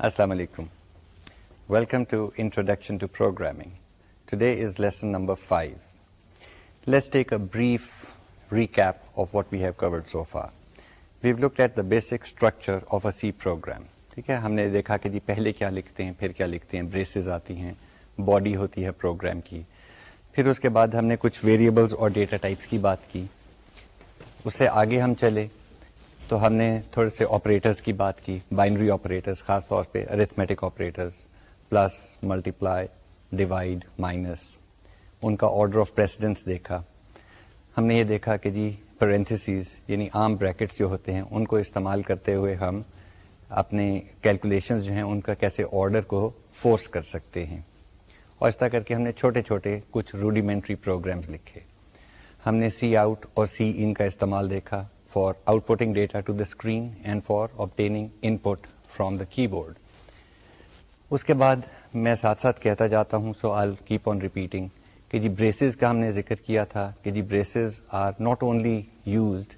السلام علیکم welcome to introduction to programming today is lesson number five let's take a brief recap of what we have covered so far we look at the basic structure of a C program ٹھیک ہے ہم نے دیکھا کہ جی پہلے کیا لکھتے ہیں پھر کیا لکھتے ہیں بریسز آتی ہیں باڈی ہوتی ہے پروگرام کی پھر اس کے بعد ہم نے کچھ ویریبلس اور ڈیٹا ٹائپس کی بات کی اس سے آگے ہم چلے تو ہم نے تھوڑے سے آپریٹرس کی بات کی بائنری آپریٹرس خاص طور پہ arithmetic operators plus multiply divide minus ان کا آرڈر آف پریسیڈنس دیکھا۔ ہم نے یہ دیکھا کہ جی پرنتھسیز یعنی عام بریکٹس جو ہوتے ہیں، ان کو استعمال کرتے ہوئے ہم اپنے کیلکولیشنز جو ہیں، ان کا کیسے آرڈر کو فورس کر سکتے ہیں۔ اور اس طرح کر کے ہم نے چھوٹے چھوٹے کچھ روڈیمنٹری پروگرامز لکھے۔ ہم نے سی آؤٹ اور سی ان کا استعمال دیکھا۔ For outputting data to the screen and for obtaining input from the keyboard اس کے بعد میں ساتھ ساتھ کہتا جاتا ہوں سو آل کیپ آن ریپیٹنگ کہ جی بریسز کا ہم نے ذکر کیا تھا کہ جی braces are not only used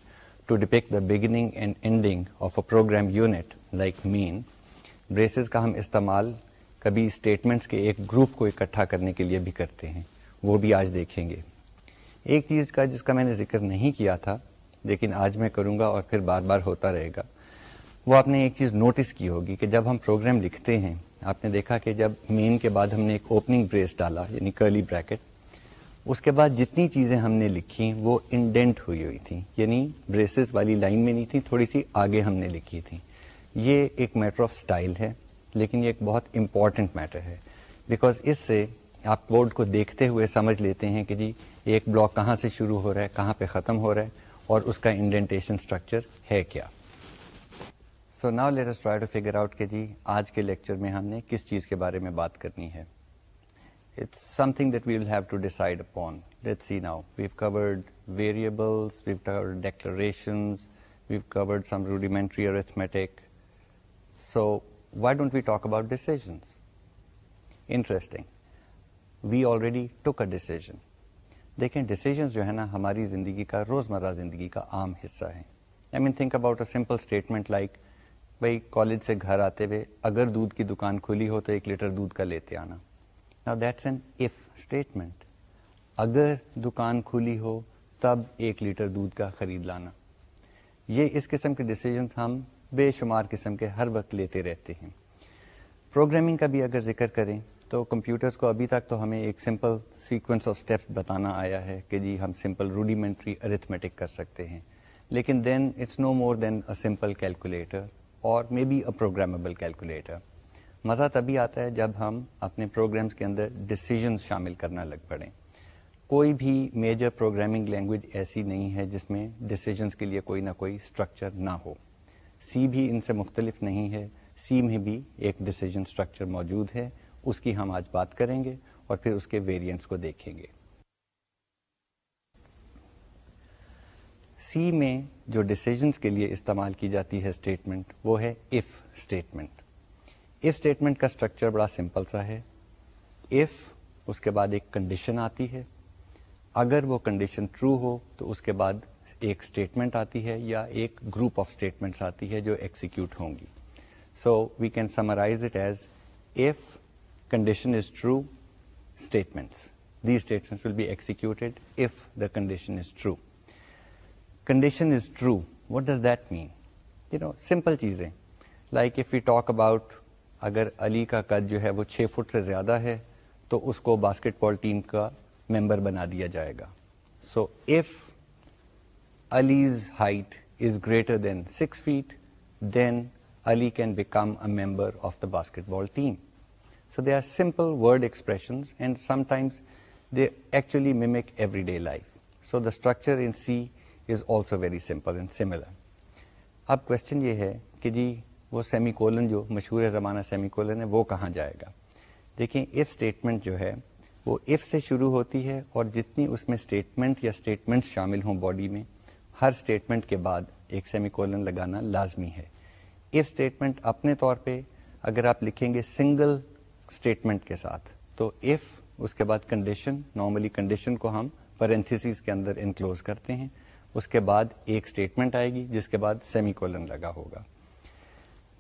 to depict the beginning and ending of a program unit like main braces کا ہم استعمال کبھی اسٹیٹمنٹس کے ایک گروپ کو اکٹھا کرنے کے لیے بھی کرتے ہیں وہ بھی آج دیکھیں گے ایک چیز کا جس کا میں نے ذکر نہیں کیا تھا لیکن آج میں کروں گا اور پھر بار بار ہوتا رہے گا۔ وہ آپ نے ایک چیز نوٹس کی ہوگی کہ جب ہم پروگرام لکھتے ہیں، آپ نے دیکھا کہ جب مین کے بعد ہم نے ایک اوپننگ بریس ڈالا یعنی کرلی بریکٹ اس کے بعد جتنی چیزیں ہم نے لکھی وہ انڈینٹ ہوئی ہوئی تھیں۔ یعنی بریسز والی لائن میں نہیں تھی، تھوڑی سی آگے ہم نے لکھی تھیں۔ یہ ایک میٹر آف سٹائل ہے، لیکن یہ ایک بہت امپورٹنٹ میٹر ہے۔ بیکاز اس سے آپ بورڈ کو دیکھتے ہوئے سمجھ لیتے ہیں کہ جی ایک بلاک کہاں سے شروع ہو رہا ہے، کہاں پہ ختم ہو رہا ہے۔ اور اس کا انڈینٹیشن اسٹرکچر ہے کیا؟ So now let try to figure out کہ جی آج کے لیکچر میں ہم نے کس چیز کے بارے میں بات کرنی ہے۔ It's something that we will have to decide upon let see now we've covered variables we've covered declarations we've covered some rudimentary arithmetic so why don't we talk about decisions interesting we already took a decision دیکھیں decision جو ہے نا ہماری زندگی کا، روزمرہ زندگی کا عام حصہ ہے I mean think about a simple statement like بھائی کالج سے گھر آتے ہوئے اگر دودھ کی دکان کھلی ہو تو ایک لیٹر دودھ کا لیتے آنا۔ نا دیٹس این ایف اسٹیٹمنٹ اگر دکان کھلی ہو تب ایک لیٹر دودھ کا خرید لانا۔ یہ اس قسم کے ڈیسیزنس ہم بے شمار قسم کے ہر وقت لیتے رہتے ہیں۔ پروگرامنگ کا بھی اگر ذکر کریں تو کمپیوٹرز کو ابھی تک تو ہمیں ایک سمپل سیکوینس آف اسٹیپس بتانا آیا ہے کہ جی ہم سمپل روڈیمنٹری ارتھمیٹک کر سکتے ہیں۔ لیکن then it's no more than a simple calculator اور may be a programmable calculator مزہ تبھی آتا ہے جب ہم اپنے پروگرامس کے اندر ڈسیزنس شامل کرنا لگ پڑیں۔ کوئی بھی میجر پروگرامنگ لینگویج ایسی نہیں ہے جس میں ڈسیزنس کے لیے کوئی نہ کوئی اسٹرکچر نہ ہو۔ سی بھی ان سے مختلف نہیں ہے۔ سی میں بھی ایک ڈسیزن اسٹرکچر موجود ہے۔ اس کی ہم آج بات کریں گے اور پھر اس کے ویریئنٹس کو دیکھیں گے۔ سی میں جو ڈسیزنس کے لیے استعمال کی جاتی ہے اسٹیٹمنٹ وہ ہے اف اسٹیٹمنٹ اف اسٹیٹمنٹ کا اسٹرکچر بڑا سمپل سا ہے۔ اف اس کے بعد ایک کنڈیشن آتی ہے۔ اگر وہ کنڈیشن ٹرو ہو تو اس کے بعد ایک اسٹیٹمنٹ آتی ہے یا ایک گروپ آف اسٹیٹمنٹس آتی ہے جو ایکسیکیوٹ ہوں گی۔ So we can summarize it as if condition is true statements the statement will be executed if the condition is true condition is true what does that mean you know simple چیزیں like if you talk about اگر علی کا قد جو ہے وہ چھ fit سے زیادہ ہے تو اس کو باسکٹ بال ٹیم کا ممبر بنا دیا جائے گا so if Ali's height is greater than six feet then Ali can become a member of the basketball team so they are simple word expression and sometimes they actually mimic everyday life so the structure in C is also very simple and similar اب question یہ ہے کہ جی وہ semi colon جو مشہور زمانہ semi colon ہے وہ کہاں جائے گا دیکھیں ایف اسٹیٹمنٹ جو ہے وہ ایف سے شروع ہوتی ہے اور جتنی اس میں اسٹیٹمنٹ یا اسٹیٹمنٹ شامل ہوں باڈی میں ہر اسٹیٹمنٹ کے بعد ایک سیمی کولن لگانا لازمی ہے ایف اسٹیٹمنٹ اپنے طور پہ اگر آپ لکھیں گے سنگل اسٹیٹمنٹ کے ساتھ۔ تو ایف اس کے بعد کنڈیشن نارملی کنڈیشن کو ہم پرنتھس کے اندر انکلوز کرتے ہیں۔ اس کے بعد ایک اسٹیٹمنٹ آئے گی، جس کے بعد سیمی کولن لگا ہوگا۔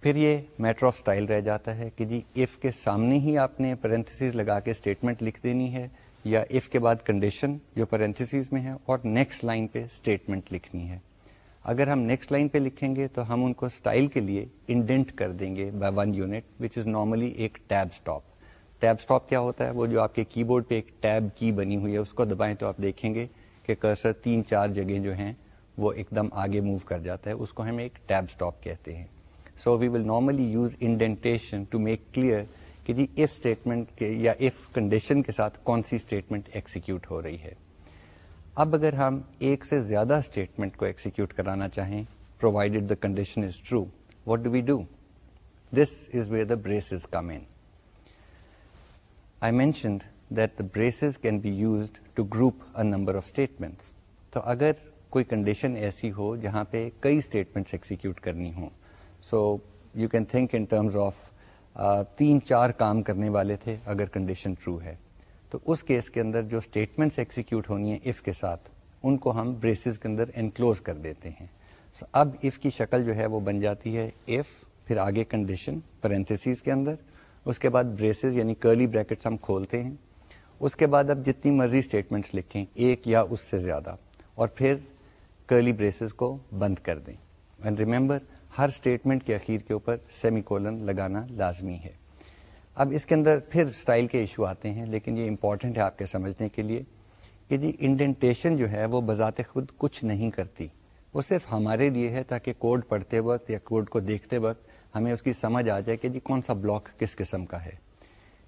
پھر یہ میٹر آف سٹائل رہ جاتا ہے کہ جی ایف کے سامنے ہی آپ نے پرنتھسیز لگا کے اسٹیٹمنٹ لکھ دینی ہے، یا ایف کے بعد کنڈیشن جو پرنتھسیز میں ہے اور نیکسٹ لائن پہ اسٹیٹمنٹ لکھنی ہے۔ اگر ہم نیکسٹ لائن پہ لکھیں گے تو ہم ان کو اسٹائل کے لیے انڈینٹ کر دیں گے by one unit which is normally ایک ٹیب اسٹاپ ٹیب اسٹاپ کیا ہوتا ہے؟ وہ جو آپ کے کی بورڈ پہ ایک ٹیب کی بنی ہوئی ہے، اس کو دبائیں تو آپ دیکھیں گے کہ کرسر تین چار جگہ جو ہیں، وہ ایک دم آگے موو کر جاتا ہے۔ اس کو ہم ایک ٹیب اسٹاپ کہتے ہیں۔ So we will normally use indentation to make clear کہ جی ایف اسٹیٹمنٹ یا ایف کنڈیشن کے ساتھ کون سی اسٹیٹمنٹ ایکسیکیوٹ ہو رہی ہے۔ اب اگر ہم ایک سے زیادہ اسٹیٹمنٹ کو ایکسیکیوٹ کرانا چاہیں provided the condition is true what do we do this is where the brace is come in I mentioned that the braces can be used to group a number of statements تو اگر کوئی condition ایسی ہو جہاں پہ کئی statements execute کرنی ہوں so you can think in terms of تین چار کام کرنے والے تھے اگر کنڈیشن ٹرو ہے۔ تو اس کیس کے اندر جو اسٹیٹمنٹس ایکسیکیوٹ ہونی ہیں ایف کے ساتھ، ان کو ہم بریسز کے اندر انکلوز کر دیتے ہیں۔ سو اب ایف کی شکل جو ہے وہ بن جاتی ہے ایف پھر آگے کنڈیشن پرنتھسیز کے اندر۔ اس کے بعد بریسز یعنی کرلی بریکٹس ہم کھولتے ہیں۔ اس کے بعد اب جتنی مرضی اسٹیٹمنٹس لکھیں، ایک یا اس سے زیادہ۔ اور پھر کرلی بریسز کو بند کر دیں۔ اینڈ ریمبر ہر اسٹیٹمنٹ کے اخیر کے اوپر سیمی کولن لگانا لازمی ہے۔ اب اس کے اندر پھر اسٹائل کے ایشو آتے ہیں، لیکن یہ امپورٹنٹ ہے آپ کے سمجھنے کے لیے کہ جی انڈینٹیشن جو ہے وہ بذات خود کچھ نہیں کرتی۔ وہ صرف ہمارے لیے ہے تاکہ کوڈ پڑھتے وقت یا کوڈ کو دیکھتے وقت ہمیں اس کی سمجھ آ جائے کہ جی کون سا بلاک کس قسم کا ہے۔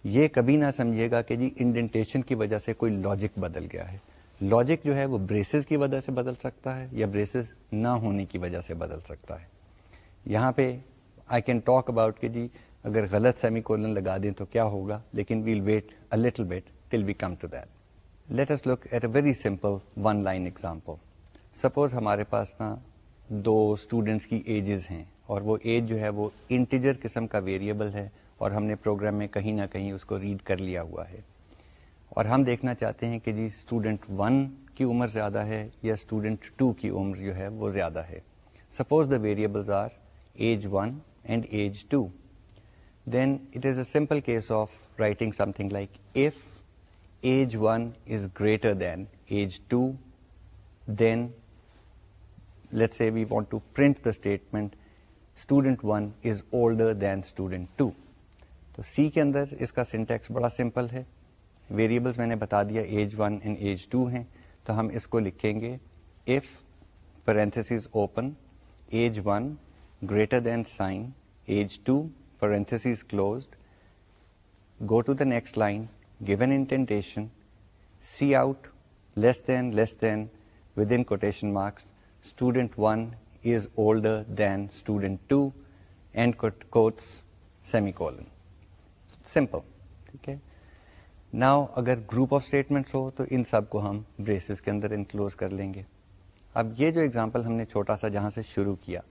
یہ کبھی نہ سمجھیے گا کہ جی انڈینٹیشن کی وجہ سے کوئی لاجک بدل گیا ہے۔ لاجک جو ہے وہ بریسز کی وجہ سے بدل سکتا ہے یا بریسز نہ ہونے کی وجہ سے بدل سکتا ہے۔ یہاں پہ آئی کین ٹاک اباؤٹ کہ جی اگر غلط سیمی کولن لگا دیں تو کیا ہوگا؟ لیکن well wait a little wait till we come to that let's look at a very simple one line example suppose ہمارے پاس نا دو اسٹوڈینٹس کی ایجز ہیں اور وہ ایج جو ہے وہ انٹیجر قسم کا ویریبل ہے اور ہم نے پروگرام میں کہیں نہ کہیں اس کو ریڈ کر لیا ہوا ہے. اور ہم دیکھنا چاہتے ہیں کہ جی اسٹوڈنٹ ون کی عمر زیادہ ہے یا اسٹوڈنٹ ٹو کی عمر جو ہے وہ زیادہ ہے. Suppose the variables are age 1 and age 2, then it is a simple case of writing something like if age 1 is greater than age 2, then let's say we want to print the statement student 1 is older than student 2. تو C کے اندر اس کا syntax بڑا simple ہے variables میں نے بتا دیا age one and age two ہیں تو ہم اس کو لکھیں گے if parenthesis open age one greater than sign, age 2, parentheses closed, go to the next line, give an indentation, C out, less than, within quotation marks, student 1 is older than student 2, end quotes, semicolon. Simple. Okay. Now, agar group of statements ho, to in sab ko hum braces ke andar enclose kar lenge. Ab ye jo example humne chota sa jahan se shuru kiya,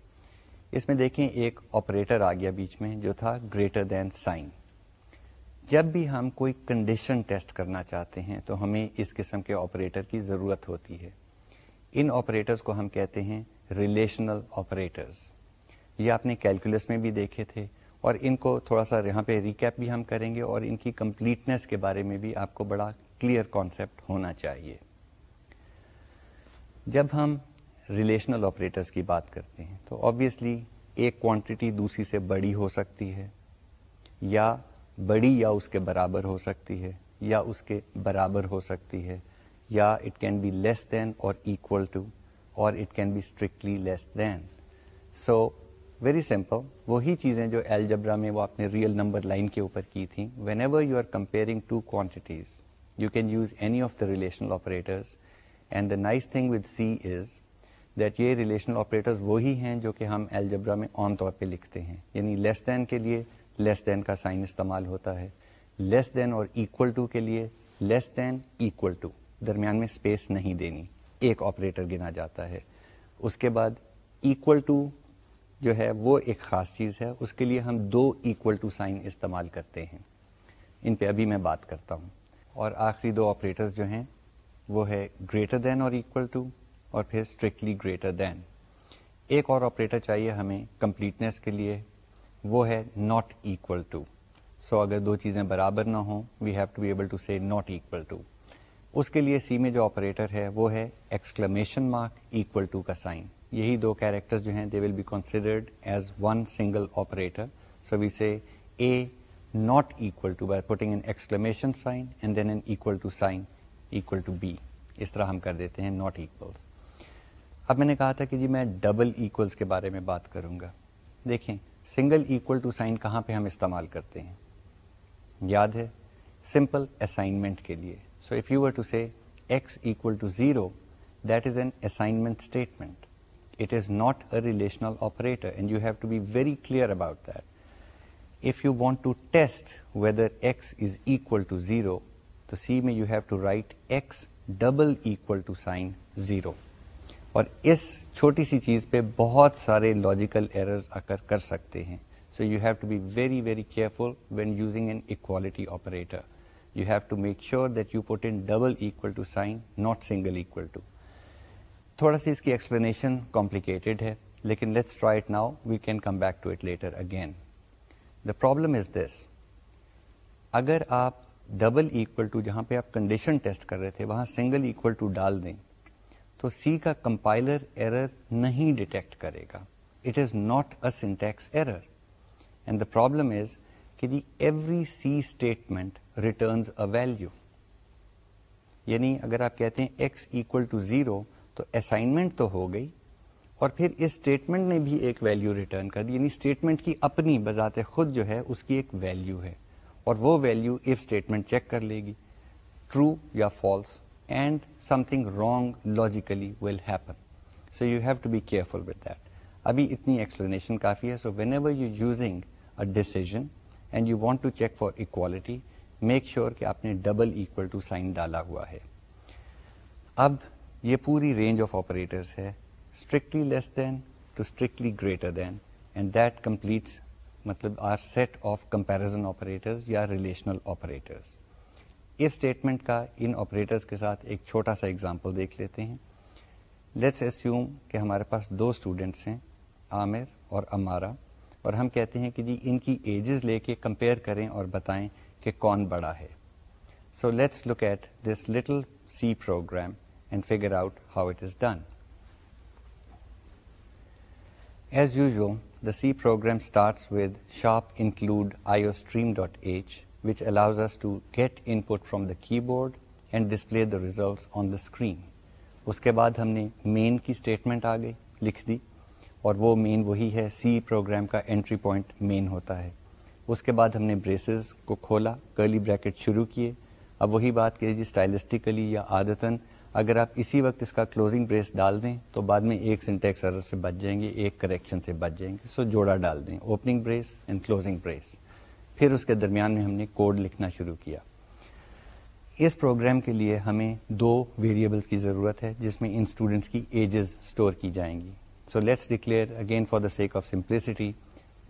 اس میں دیکھیں ایک operator آ گیا بیچ میں جو تھا greater than sign جب بھی ہم کوئی کنڈیشن ٹیسٹ کرنا چاہتے ہیں تو ہمیں اس قسم کے آپریٹر کی ضرورت ہوتی ہے۔ ان آپریٹرز کو ہم کہتے ہیں ریلیشنل آپریٹرز یہ آپ نے کیلکولس میں بھی دیکھے تھے اور ان کو تھوڑا سا یہاں پہ ریکیپ بھی ہم کریں گے اور ان کی کمپلیٹنس کے بارے میں بھی آپ کو بڑا کلیئر کانسیپٹ ہونا چاہیے۔ جب ہم ریلیشنل آپریٹرس کی بات کرتے ہیں، تو آبویسلی ایک کوانٹٹی دوسری سے بڑی ہو سکتی ہے، یا بڑی یا اس کے برابر ہو سکتی ہے، یا اس کے برابر ہو سکتی ہے، یا it can be less than or equal to or it can be strictly less than so very simple وہی چیزیں جو ایل جبرا میں وہ آپ نے ریئل نمبر لائن کے اوپر کی تھیں۔ Whenever you are comparing two quantities you can use any of the relational operators and the nice thing with C is that یہ ریلیشنل آپریٹر وہی ہیں جو کہ ہم الجبرا میں عام طور پہ لکھتے ہیں۔ یعنی لیس دین کے لیے لیس دین کا سائن استعمال ہوتا ہے۔ لیس دین اور ایکول ٹو کے لیے لیس دین ایکول ٹو درمیان میں اسپیس نہیں دینی۔ ایک آپریٹر گنا جاتا ہے۔ اس کے بعد ایکول ٹو جو ہے وہ ایک خاص چیز ہے۔ اس کے لیے ہم دو ایکول ٹو سائن استعمال کرتے ہیں۔ ان پہ ابھی میں بات کرتا ہوں۔ اور آخری دو آپریٹرز جو ہیں وہ ہے greater than or equal to اور پھر اسٹرکٹلی گریٹر دین ایک اور آپریٹر چاہیے ہمیں کمپلیٹنیس کے لیے، وہ ہے ناٹ ایکول ٹو سو اگر دو چیزیں برابر نہ ہوں we have to be able to see not equal to اس کے لیے سی میں جو آپریٹر ہے، وہ ہے ایکسکلمیشن مارک ایکول ٹو کا سائن یہی دو کیریکٹر جو ہیں they will be considered as one single operator so we say a not equal to by putting an exclamation sign and then an equal to sign equal to be اس طرح ہم کر دیتے ہیں not equals اب میں نے کہا تھا کہ جی میں ڈبل ایکولس کے بارے میں بات کروں گا۔ دیکھیں سنگل ایکول ٹو سائن کہاں پہ ہم استعمال کرتے ہیں؟ یاد ہے سمپل اسائنمنٹ کے لیے۔ So if you are to see x equal to zero that is an assignment statement it is not a relational operator and you have to be very clear about that if you want to test whether x is equal to zero تو C میں you have to write x double equal to sign zero اور اس چھوٹی سی چیز پہ بہت سارے logical errors اکر کر سکتے ہیں۔ So you have to be very very careful when using an equality operator you have to make sure that you put in double equal to sign not single equal to تھوڑا سی اس کی explanation complicated ہے، لیکن let's try it now we can come back to it later again the problem is this اگر آپ double equal to جہاں پہ آپ کنڈیشن ٹیسٹ کر رہے تھے، وہاں سنگل اکول ٹو ڈال دیں تو سی کا کمپائلر ایرر نہیں ڈیٹیکٹ کرے گا۔ It is not a syntax error and the problem is کہ the every C statement returns a value یعنی اگر آپ کہتے ہیں ایکس اکول ٹو زیرو تو اسائنمنٹ تو ہو گئی اور پھر اس اسٹیٹمنٹ نے بھی ایک ویلو ریٹرن کر دی۔ یعنی اسٹیٹمنٹ کی اپنی بذات خود جو ہے، اس کی ایک ویلو ہے اور وہ ویلو ایف اسٹیٹمنٹ چیک کر لے گی۔ ٹرو یا false and something wrong logically will happen so you have to be careful with that ابھی اتنی ایکسپلینیشن کافی ہے so whenever you using a decision and you want to check for equality make sure کہ آپ نے double equal to sign ڈالا ہوا ہے اب یہ پوری رینج آف آپریٹرس ہے strictly less than to strictly greater than and that completes مطلب our set of comparison operators یا ریلیشنل آپریٹرز اس اسٹیٹمنٹ کا ان آپریٹرز کے ساتھ ایک چھوٹا سا ایگزامپل دیکھ لیتے ہیں لیٹس ایسیوم کہ ہمارے پاس دو اسٹوڈینٹس ہیں عامر اور امارا اور ہم کہتے ہیں کہ جی ان کی ایجز لے کے کمپیئر کریں اور بتائیں کہ کون بڑا ہے so let's look at this little C program and figure out how it is done as usual the C program starts with sharp include I O stream dot H which allows us to get input from the keyboard and display the results on the screen اس کے بعد ہم نے مین کی statement آ گئی لکھ دی اور وہ main وہی ہے سی پروگرام کا انٹری پوائنٹ مین ہوتا ہے اس کے بعد ہم نے بریسز کو کھولا کرلی بریکٹ شروع کیے اب وہی بات کہ جی اسٹائلسٹیکلی یا عادتاً اگر آپ اسی وقت اس کا کلوزنگ بریس ڈال دیں تو بعد میں ایک سنٹیکس ارر سے بچ جائیں گے ایک کریکشن سے بچ جائیں گے سو جوڑا ڈال دیں opening brace and closing brace پھر اس کے درمیان میں ہم نے کوڈ لکھنا شروع کیا۔ اس پروگرام کے لیے ہمیں دو ویریبلس کی ضرورت ہے، جس میں ان اسٹوڈینٹس کی ایجز اسٹور کی جائیں گی۔ So let's declare again for the sake of simplicity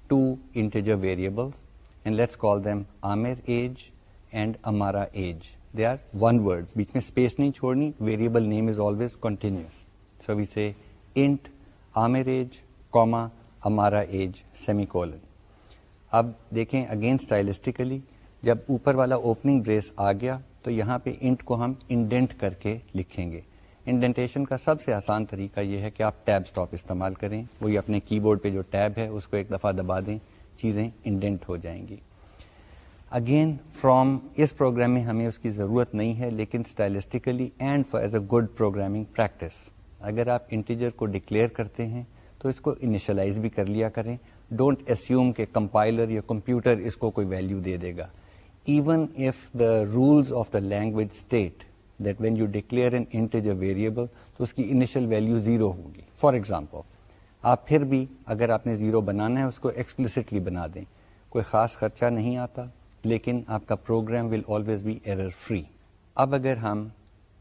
two integer variables and let's call them Amar age and Amara age they are one word بیچ میں اسپیس نہیں چھوڑنی variable name is always continuous so we say int Amar age comma Amara age semicolon اب دیکھیں again اسٹائلسٹیکلی جب اوپر والا opening brace آ گیا تو یہاں پہ انٹ کو ہم انڈینٹ کر کے لکھیں گے۔ انڈینٹیشن کا سب سے آسان طریقہ یہ ہے کہ آپ ٹیب اسٹاپ استعمال کریں۔ وہی اپنے کی بورڈ پہ جو ٹیب ہے اس کو ایک دفعہ دبا دیں، چیزیں انڈینٹ ہو جائیں گی۔ اگین فرام اس پروگرام میں ہمیں اس کی ضرورت نہیں ہے، لیکن stylistically and for as a good programming practice اگر آپ انٹیجر کو ڈکلیئر کرتے ہیں تو اس کو انیشلائز بھی کر لیا کریں۔ ڈونٹ ایسیوم کہ کمپائلر یا کمپیوٹر اس کو کوئی ویلو دے دے گا. Even if the rules of the language state that when you declare an integer variable تو اس کی انیشل ویلو زیرو ہوگی. فار ایگزامپل آپ پھر بھی اگر آپ نے زیرو بنانا ہے اس کو ایکسپلسٹلی بنا دیں. کوئی خاص خرچہ نہیں آتا، لیکن آپ کا program will always be error free اب اگر ہم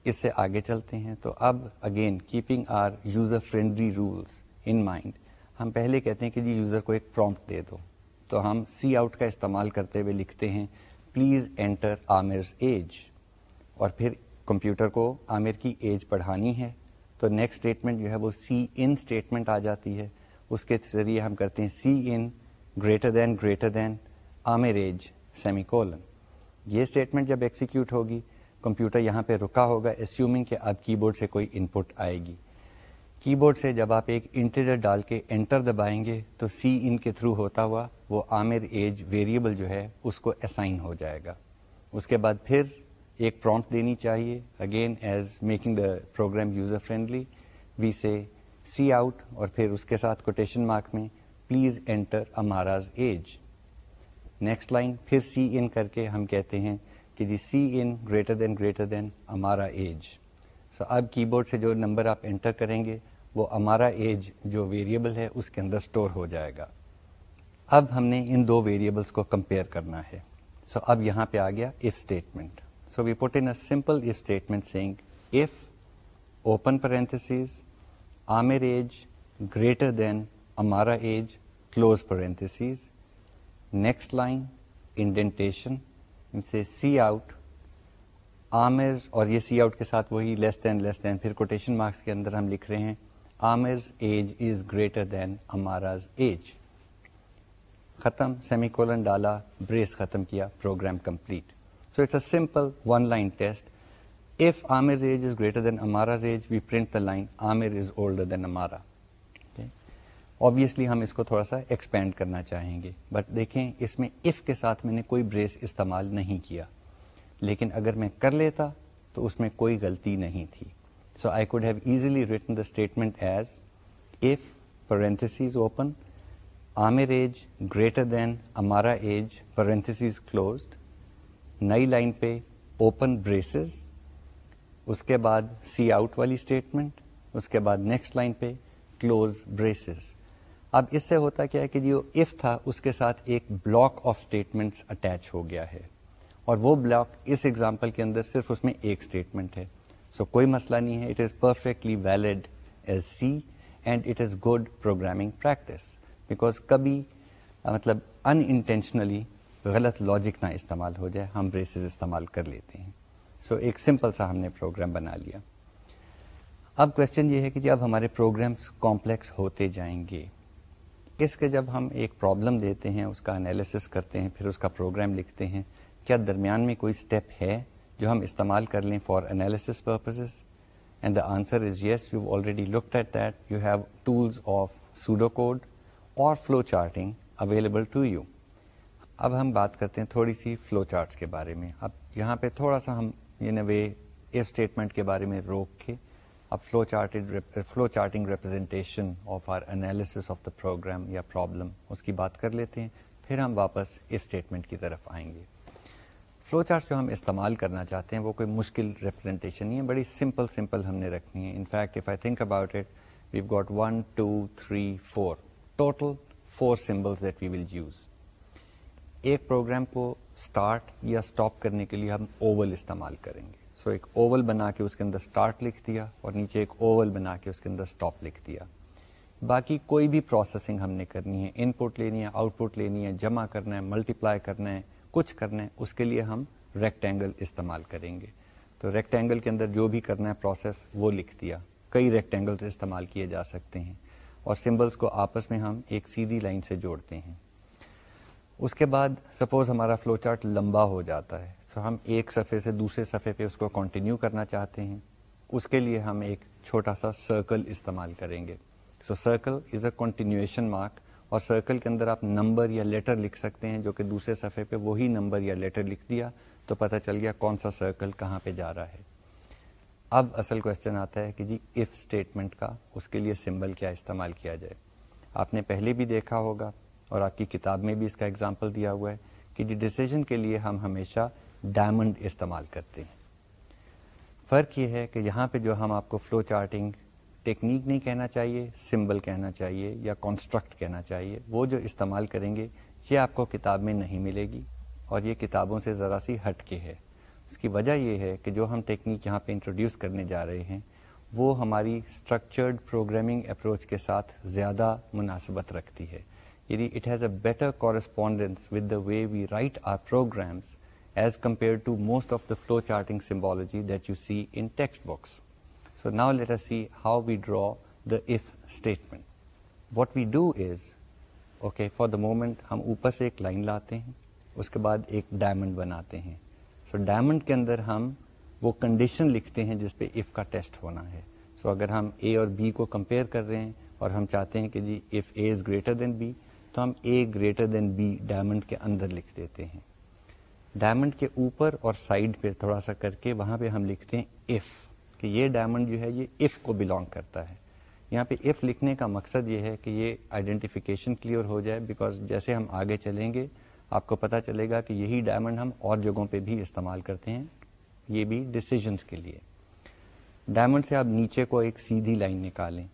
اس سے آگے چلتے ہیں، تو اب again keeping our user friendly rules in mind ہم پہلے کہتے ہیں کہ جی یوزر کو ایک پرومپٹ دے دو۔ تو ہم سی آؤٹ کا استعمال کرتے ہوئے لکھتے ہیں پلیز انٹر عامر ایج اور پھر کمپیوٹر کو عامر کی ایج پڑھانی ہے۔ تو نیکسٹ اسٹیٹمنٹ جو ہے وہ سی ان اسٹیٹمنٹ آ جاتی ہے۔ اس کے ذریعے ہم کرتے ہیں C in greater than greater than Amar age semicolon یہ اسٹیٹمنٹ جب ایکسیکیوٹ ہوگی، کمپیوٹر یہاں پہ رکا ہوگا اسیومنگ کہ اب کی بورڈ سے کوئی ان پٹ آئے گی۔ کی بورڈ سے جب آپ ایک انٹیجر ڈال کے انٹر دبائیں گے تو سی ان کے تھرو ہوتا ہوا وہ آمر ایج ویریبل جو ہے اس کو اسائن ہو جائے گا۔ اس کے بعد پھر ایک پرونٹ دینی چاہیے again as making the program user friendly we say cout اور پھر اس کے ساتھ کوٹیشن مارک میں please enter Amara's age next line پھر سی ان کر کے ہم کہتے ہیں کہ جی سی in greater than greater than ہمارا ایج سو اب کی بورڈ سے جو نمبر آپ انٹر کریں گے وہ ہمارا ایج جو ویریبل ہے اس کے اندر اسٹور ہو جائے گا۔ اب ہم نے ان دو ویریبلس کو کمپیئر کرنا ہے۔ سو so اب یہاں پہ آ گیا if statement so we put in simple if statement saying if open parenthesis Amar age greater than Amara age close parenthesis next line indentation سے سی آؤٹ آمر اور یہ سی آؤٹ کے ساتھ وہی لیس دین لیس دین پھر کوٹیشن مارکس کے اندر ہم لکھ رہے ہیں۔ Amar's age is greater than Amara's age ختم سیمی کولن ڈالا بریس ختم کیا program complete so it's a simple one line test if Amar's age is greater than Amara's age we print the line Amar is older then امارا obviously ہم اس کو تھوڑا سا expand کرنا چاہیں گے بٹ دیکھیں اس میں اف کے ساتھ میں نے کوئی بریس استعمال نہیں کیا لیکن اگر میں کر لیتا تو اس میں کوئی غلطی نہیں تھی so I could have easily written the statement as if parenthesis open Aamir age greater than Amara age parenthesis closed نئی لائن پہ اوپن بریسز اس کے بعد سی آؤٹ والی اسٹیٹمنٹ اس کے بعد نیکسٹ لائن پہ کلوز بریسز اب اس سے ہوتا کیا ہے کہ جو اف تھا اس کے ساتھ ایک بلاک آف اسٹیٹمنٹس اٹیچ ہو گیا ہے اور وہ بلاک اس ایگزامپل کے اندر صرف اس میں ایک اسٹیٹمنٹ ہے۔ سو کوئی مسئلہ نہیں ہے it is perfectly valid as C and it is good programming practice because کبھی مطلب ان انٹینشنلی غلط لاجک نہ استعمال ہو جائے، ہم بریسز استعمال کر لیتے ہیں۔ سو so ایک سمپل سا ہم نے پروگرام بنا لیا۔ اب کوشچن یہ ہے کہ جی جب ہمارے پروگرامس کمپلیکس ہوتے جائیں گے۔ اس کے جب ہم ایک پرابلم دیتے ہیں، اس کا انالیسس کرتے ہیں، پھر اس کا پروگرام لکھتے ہیں، کیا درمیان میں کوئی اسٹیپ ہے؟ جو ہم استعمال کر لیں for analysis purposes and the answer is yes you already looked at that you have tools of pseudocode اور flow charting available to you اب ہم بات کرتے ہیں تھوڑی سی فلو چارٹس کے بارے میں. اب یہاں پہ تھوڑا سا ہم ان اے وے ایف اسٹیٹمنٹ کے بارے میں روک کے اب flowcharted flowcharting representation of our analysis of the program یا پرابلم اس کی بات کر لیتے ہیں. پھر ہم واپس ایف اسٹیٹمنٹ کی طرف آئیں گے. فلو چارٹ جو ہم استعمال کرنا چاہتے ہیں وہ کوئی مشکل ریپرزنٹیشن نہیں ہے، بڑی سمپل سمپل ہم نے رکھنی ہے. In fact if I think about it we've got one two three four total four symbol that we will use ایک پروگرام کو اسٹارٹ یا اسٹاپ کرنے کے لیے ہم اوول استعمال کریں گے. سو so ایک اوول بنا کے اس کے اندر اسٹارٹ لکھ دیا اور نیچے ایک اوول بنا کے اس کے اندر اسٹاپ لکھ دیا. باقی کوئی بھی پروسیسنگ ہم نے کرنی ہے ان پٹ لینی ہے آؤٹ پٹ لینی ہے، جمع کرنا ہے ملٹیپلائی کرنا ہے کچھ کرنا ہے اس کے لیے ہم ریکٹینگل استعمال کریں گے۔ تو ریکٹینگل کے اندر جو بھی کرنا ہے پروسیس وہ لکھ دیا۔ کئی ریکٹینگل استعمال کیے جا سکتے ہیں۔ اور سمبلس کو آپس میں ہم ایک سیدھی لائن سے جوڑتے ہیں۔ اس کے بعد سپوز ہمارا فلو چارٹ لمبا ہو جاتا ہے۔ تو ہم ایک صفحے سے دوسرے صفحے پہ اس کو کنٹینیو کرنا چاہتے ہیں۔ اس کے لیے ہم ایک چھوٹا سا سرکل استعمال کریں گے۔ So circle is a continuation mark اور سرکل کے اندر آپ نمبر یا لیٹر لکھ سکتے ہیں جو کہ دوسرے صفحے پہ وہی نمبر یا لیٹر لکھ دیا تو پتہ چل گیا کون سا سرکل کہاں پہ جا رہا ہے۔ اب اصل کوشچن آتا ہے کہ جی اف اسٹیٹمنٹ کا اس کے لیے سمبل کیا استعمال کیا جائے۔ آپ نے پہلے بھی دیکھا ہوگا اور آپ کی کتاب میں بھی اس کا اگزامپل دیا ہوا ہے کہ جی ڈسیزن کے لیے ہم ہمیشہ ڈائمنڈ استعمال کرتے ہیں۔ فرق یہ ہے کہ یہاں پہ جو ہم آپ کو فلو چارٹنگ ٹیکنیک نہیں کہنا چاہیے، سمبل کہنا چاہیے یا کانسٹرکٹ کہنا چاہیے، وہ جو استعمال کریں گے، یہ آپ کو کتاب میں نہیں ملے گی اور یہ کتابوں سے ذرا سی ہٹ کے ہے۔ اس کی وجہ یہ ہے کہ جو ہم ٹیکنیک یہاں پہ انٹروڈیوس کرنے جا رہے ہیں، وہ ہماری اسٹرکچرڈ پروگرامنگ اپروچ کے ساتھ زیادہ مناسبت رکھتی ہے۔ یعنی it has a better correspondence with the way we write our programs as compare to most of the flow charting symbology that you see in text books So now let us see how we draw the if statement. What we do is okay for the moment ہم اوپر سے ایک line لاتے ہیں اس کے بعد ایک diamond بناتے ہیں سو so, ڈائمنڈ کے اندر ہم وہ کنڈیشن لکھتے ہیں جس پہ اف کا ٹیسٹ ہونا ہے سو so, اگر ہم اے اور بی کو کمپیئر کر رہے ہیں اور ہم چاہتے ہیں کہ جی if A is greater than B تو ہم A greater than B diamond کے اندر لکھ دیتے ہیں ڈائمنڈ کے اوپر اور سائڈ پہ تھوڑا سا کر کے وہاں پہ ہم لکھتے ہیں اف کہ یہ ڈائمنڈ جو ہے یہ اف کو بلونگ کرتا ہے۔ یہاں پہ اف لکھنے کا مقصد یہ ہے کہ یہ آئیڈینٹیفیکیشن کلیئر ہو جائے بیکاز جیسے ہم آگے چلیں گے، آپ کو پتا چلے گا کہ یہی ڈائمنڈ ہم اور جگہوں پہ بھی استعمال کرتے ہیں، یہ بھی ڈسیزنس کے لیے۔ ڈائمنڈ سے آپ نیچے کو ایک سیدھی لائن نکالیں۔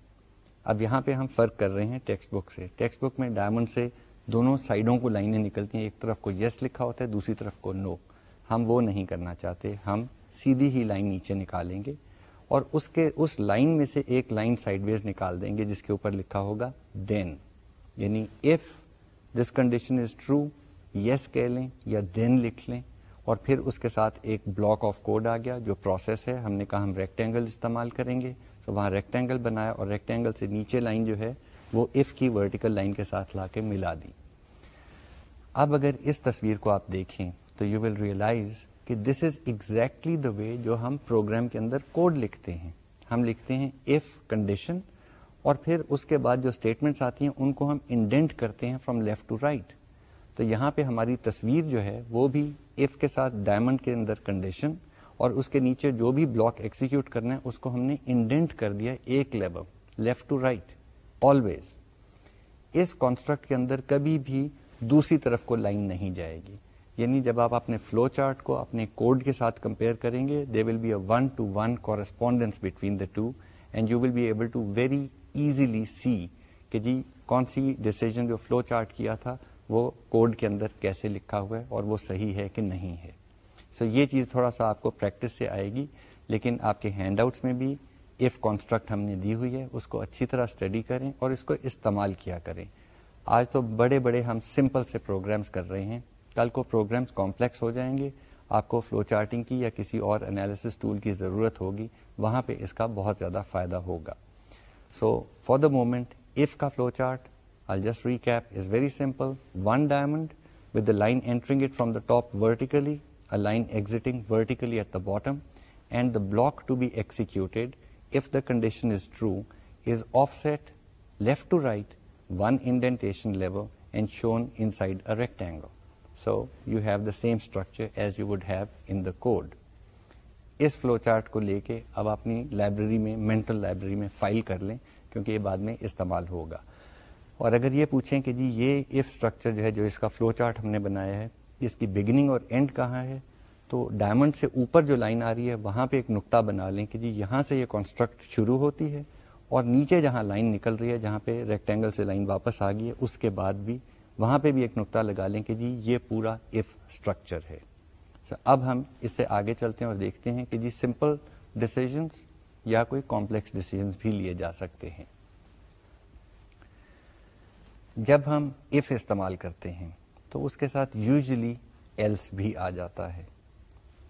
اب یہاں پہ ہم فرق کر رہے ہیں ٹیکسٹ بک سے۔ ٹیکسٹ بک میں ڈائمنڈ سے دونوں سائڈوں کو لائنیں نکلتی ہیں، ایک طرف کو یس لکھا ہوتا ہے، دوسری طرف کو نو ہم وہ نہیں کرنا چاہتے، ہم سیدھی ہی لائن نیچے نکالیں گے۔ اور اس کے اس لائن میں سے ایک لائن سائڈ ویز نکال دیں گے جس کے اوپر لکھا ہوگا دین یعنی if this condition is true yes کہہ لیں یا دین لکھ لیں اور پھر اس کے ساتھ ایک بلاک آف کوڈ آ گیا جو پروسیس ہے. ہم نے کہا ہم ریکٹینگل استعمال کریں گے. تو وہاں ریکٹینگل بنایا اور ریکٹینگل سے نیچے لائن جو ہے وہ اف کی ورٹیکل لائن کے ساتھ لا کے ملا دی. اب اگر اس تصویر کو آپ دیکھیں تو یو ول ریئلائز کہ دس از ایگزیکٹلی دا وے جو ہم پروگرام کے اندر کوڈ لکھتے ہیں۔ ہم لکھتے ہیں اف کنڈیشن اور پھر اس کے بعد جو اسٹیٹمنٹس آتی ہیں ان کو ہم انڈینٹ کرتے ہیں فرام لیفٹ ٹو رائٹ تو یہاں پہ ہماری تصویر جو ہے وہ بھی اف کے ساتھ ڈائمنڈ کے اندر کنڈیشن اور اس کے نیچے جو بھی بلاک ایکسیکیوٹ کرنا ہے اس کو ہم نے انڈینٹ کر دیا ایک level left to right always us construct کے اندر کبھی بھی دوسری طرف کو لائن نہیں جائے گی۔ یعنی جب آپ اپنے فلو چارٹ کو اپنے کوڈ کے ساتھ کمپیئر کریں گے they will be a one to one correspondence between the two and you will be able to very easily see کہ جی کون سی ڈسیزن جو فلو چارٹ کیا تھا وہ کوڈ کے اندر کیسے لکھا ہوا ہے اور وہ صحیح ہے کہ نہیں ہے. سو so یہ چیز تھوڑا سا آپ کو پریکٹس سے آئے گی، لیکن آپ کے ہینڈ آؤٹس میں بھی ایف کانسٹرکٹ ہم نے دی ہوئی ہے، اس کو اچھی طرح اسٹڈی کریں اور اس کو استعمال کیا کریں. آج تو بڑے بڑے ہم سمپل سے پروگرامس کر رہے ہیں کل کو پروگرامس کمپلیکس ہو جائیں گے، آپ کو فلو چارٹنگ کی یا کسی اور انالیسس ٹول کی ضرورت ہوگی، وہاں پہ اس کا بہت زیادہ فائدہ ہوگا so for the moment if کا flow chart I just recap is very simple one diamond with the line entering it from the top vertically line exiting vertically at the bottom and the block to be executed if the condition is true is offset left to right one indentation level and shown inside a rectangle. So you have the same structure as you would have in the code. اس flow chart کو لے کے اب اپنی library میں mental library میں file کر لیں، کیونکہ یہ بعد میں استعمال ہوگا اور اگر یہ پوچھیں کہ جی یہ ایف اسٹرکچر جو ہے، جو اس کا فلو چارٹ ہم نے بنایا ہے، اس کی بگننگ اور اینڈ کہاں ہے تو ڈائمنڈ سے اوپر جو لائن آ رہی ہے، وہاں پہ ایک نقطہ بنا لیں کہ جی یہاں سے یہ کانسٹرکٹ شروع ہوتی ہے اور نیچے جہاں لائن نکل رہی ہے، جہاں پہ ریکٹینگل سے لائن واپس آ گئی ہے، اس کے بعد بھی وہاں پہ بھی ایک نقطہ لگا لیں کہ جی یہ پورا اف اسٹرکچر ہے۔ So, اب ہم اس سے آگے چلتے ہیں اور دیکھتے ہیں کہ جی سمپل ڈسیزنس یا کوئی کمپلیکس ڈسیزنس بھی لیے جا سکتے ہیں۔ جب ہم اف استعمال کرتے ہیں تو اس کے ساتھ یوزلی ایلس بھی آ جاتا ہے۔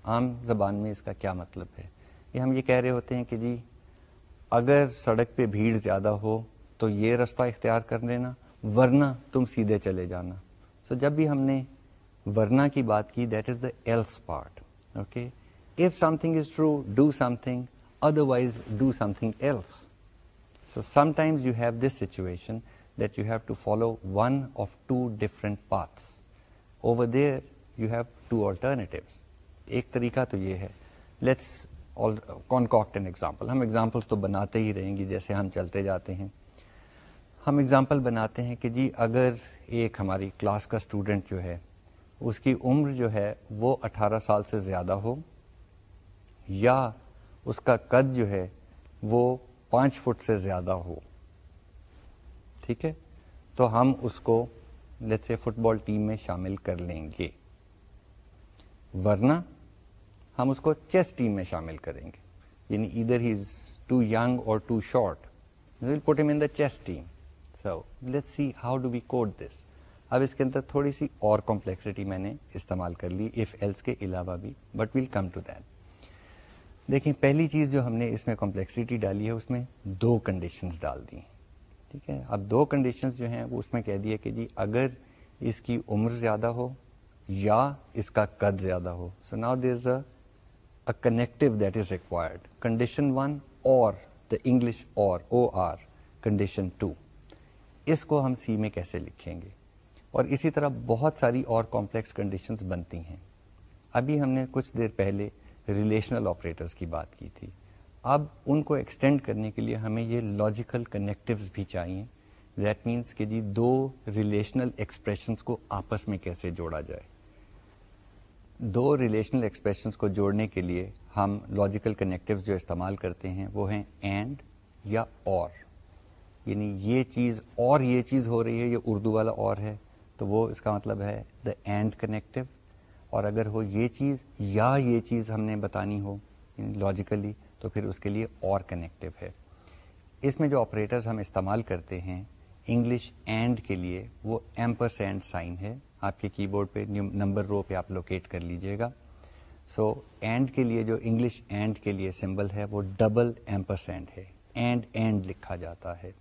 عام زبان میں اس کا کیا مطلب ہے؟ یہ ہم یہ کہہ رہے ہوتے ہیں کہ جی اگر سڑک پہ بھیڑ زیادہ ہو تو یہ رستہ اختیار کر لینا۔ ورنہ تم سیدھے چلے جانا۔ سو so جب بھی ہم نے ورنہ کی بات کی that is the else part okay if something is true do something otherwise do something else so sometimes you have this situation that you have to follow one of two different parts over there you have two alternatives ایک طریقہ تو یہ ہے let's concoct an example ہم examples تو بناتے ہی رہیں گے جیسے ہم چلتے جاتے ہیں ہم ایگزامپل بناتے ہیں کہ جی اگر ایک ہماری کلاس کا اسٹوڈنٹ جو ہے، اس کی عمر جو ہے وہ اٹھارہ سال سے زیادہ ہو، یا اس کا قد جو ہے وہ پانچ فٹ سے زیادہ ہو، ٹھیک ہے؟ تو ہم اس کو لیٹ سے فٹ بال ٹیم میں شامل کر لیں گے۔ ورنہ ہم اس کو چیس ٹیم میں شامل کریں گے۔ یعنی ادھر ہی is too young or too short put in the chess team so let see how do we code this اب اس کے اندر تھوڑی سی اور کمپلیکسٹی میں نے استعمال کر لی ایف ایلس کے علاوہ بھی but we'll come to that دیکھیں، پہلی چیز جو ہم نے اس میں کمپلیکسٹی ڈالی ہے، اس میں دو کنڈیشنز ڈال دی ٹھیک ہے؟ اب دو کنڈیشنز جو ہیں، وہ اس میں کہہ دیا کہ جی اگر اس کی عمر زیادہ ہو یا اس کا قد زیادہ ہو۔ So now there is a connective that is required condition one or the English or O R condition two اس کو ہم سی میں کیسے لکھیں گے؟ اور اسی طرح بہت ساری اور کمپلیکس کنڈیشنز بنتی ہیں۔ ابھی ہم نے کچھ دیر پہلے ریلیشنل آپریٹرز کی بات کی تھی۔ اب ان کو ایکسٹینڈ کرنے کے لیے ہمیں یہ لاجیکل کنیکٹوز بھی چاہیے۔ دیٹ مینس کہ جی دو ریلیشنل ایکسپریشنس کو آپس میں کیسے جوڑا جائے۔ دو ریلیشنل ایکسپریشنس کو جوڑنے کے لیے ہم لاجیکل کنیکٹوز جو استعمال کرتے ہیں وہ ہیں اینڈ یا اور یعنی یہ چیز اور یہ چیز ہو رہی ہے یہ اردو والا اور ہے تو وہ اس کا مطلب ہے دا اینڈ کنیکٹو اور اگر ہو یہ چیز یا یہ چیز ہم نے بتانی ہو یعنی لاجیکلی تو پھر اس کے لیے اور کنیکٹو ہے۔ اس میں جو آپریٹرز ہم استعمال کرتے ہیں انگلش اینڈ کے لیے وہ ایمپرس اینڈ سائن ہے۔ آپ کے کی بورڈ پہ نمبر رو پہ آپ لوکیٹ کر لیجیے گا۔ سو so, اینڈ کے لیے جو انگلش اینڈ کے لیے سمبل ہے وہ ڈبل ایمپرس اینڈ ہے۔ اینڈ اینڈ لکھا جاتا ہے۔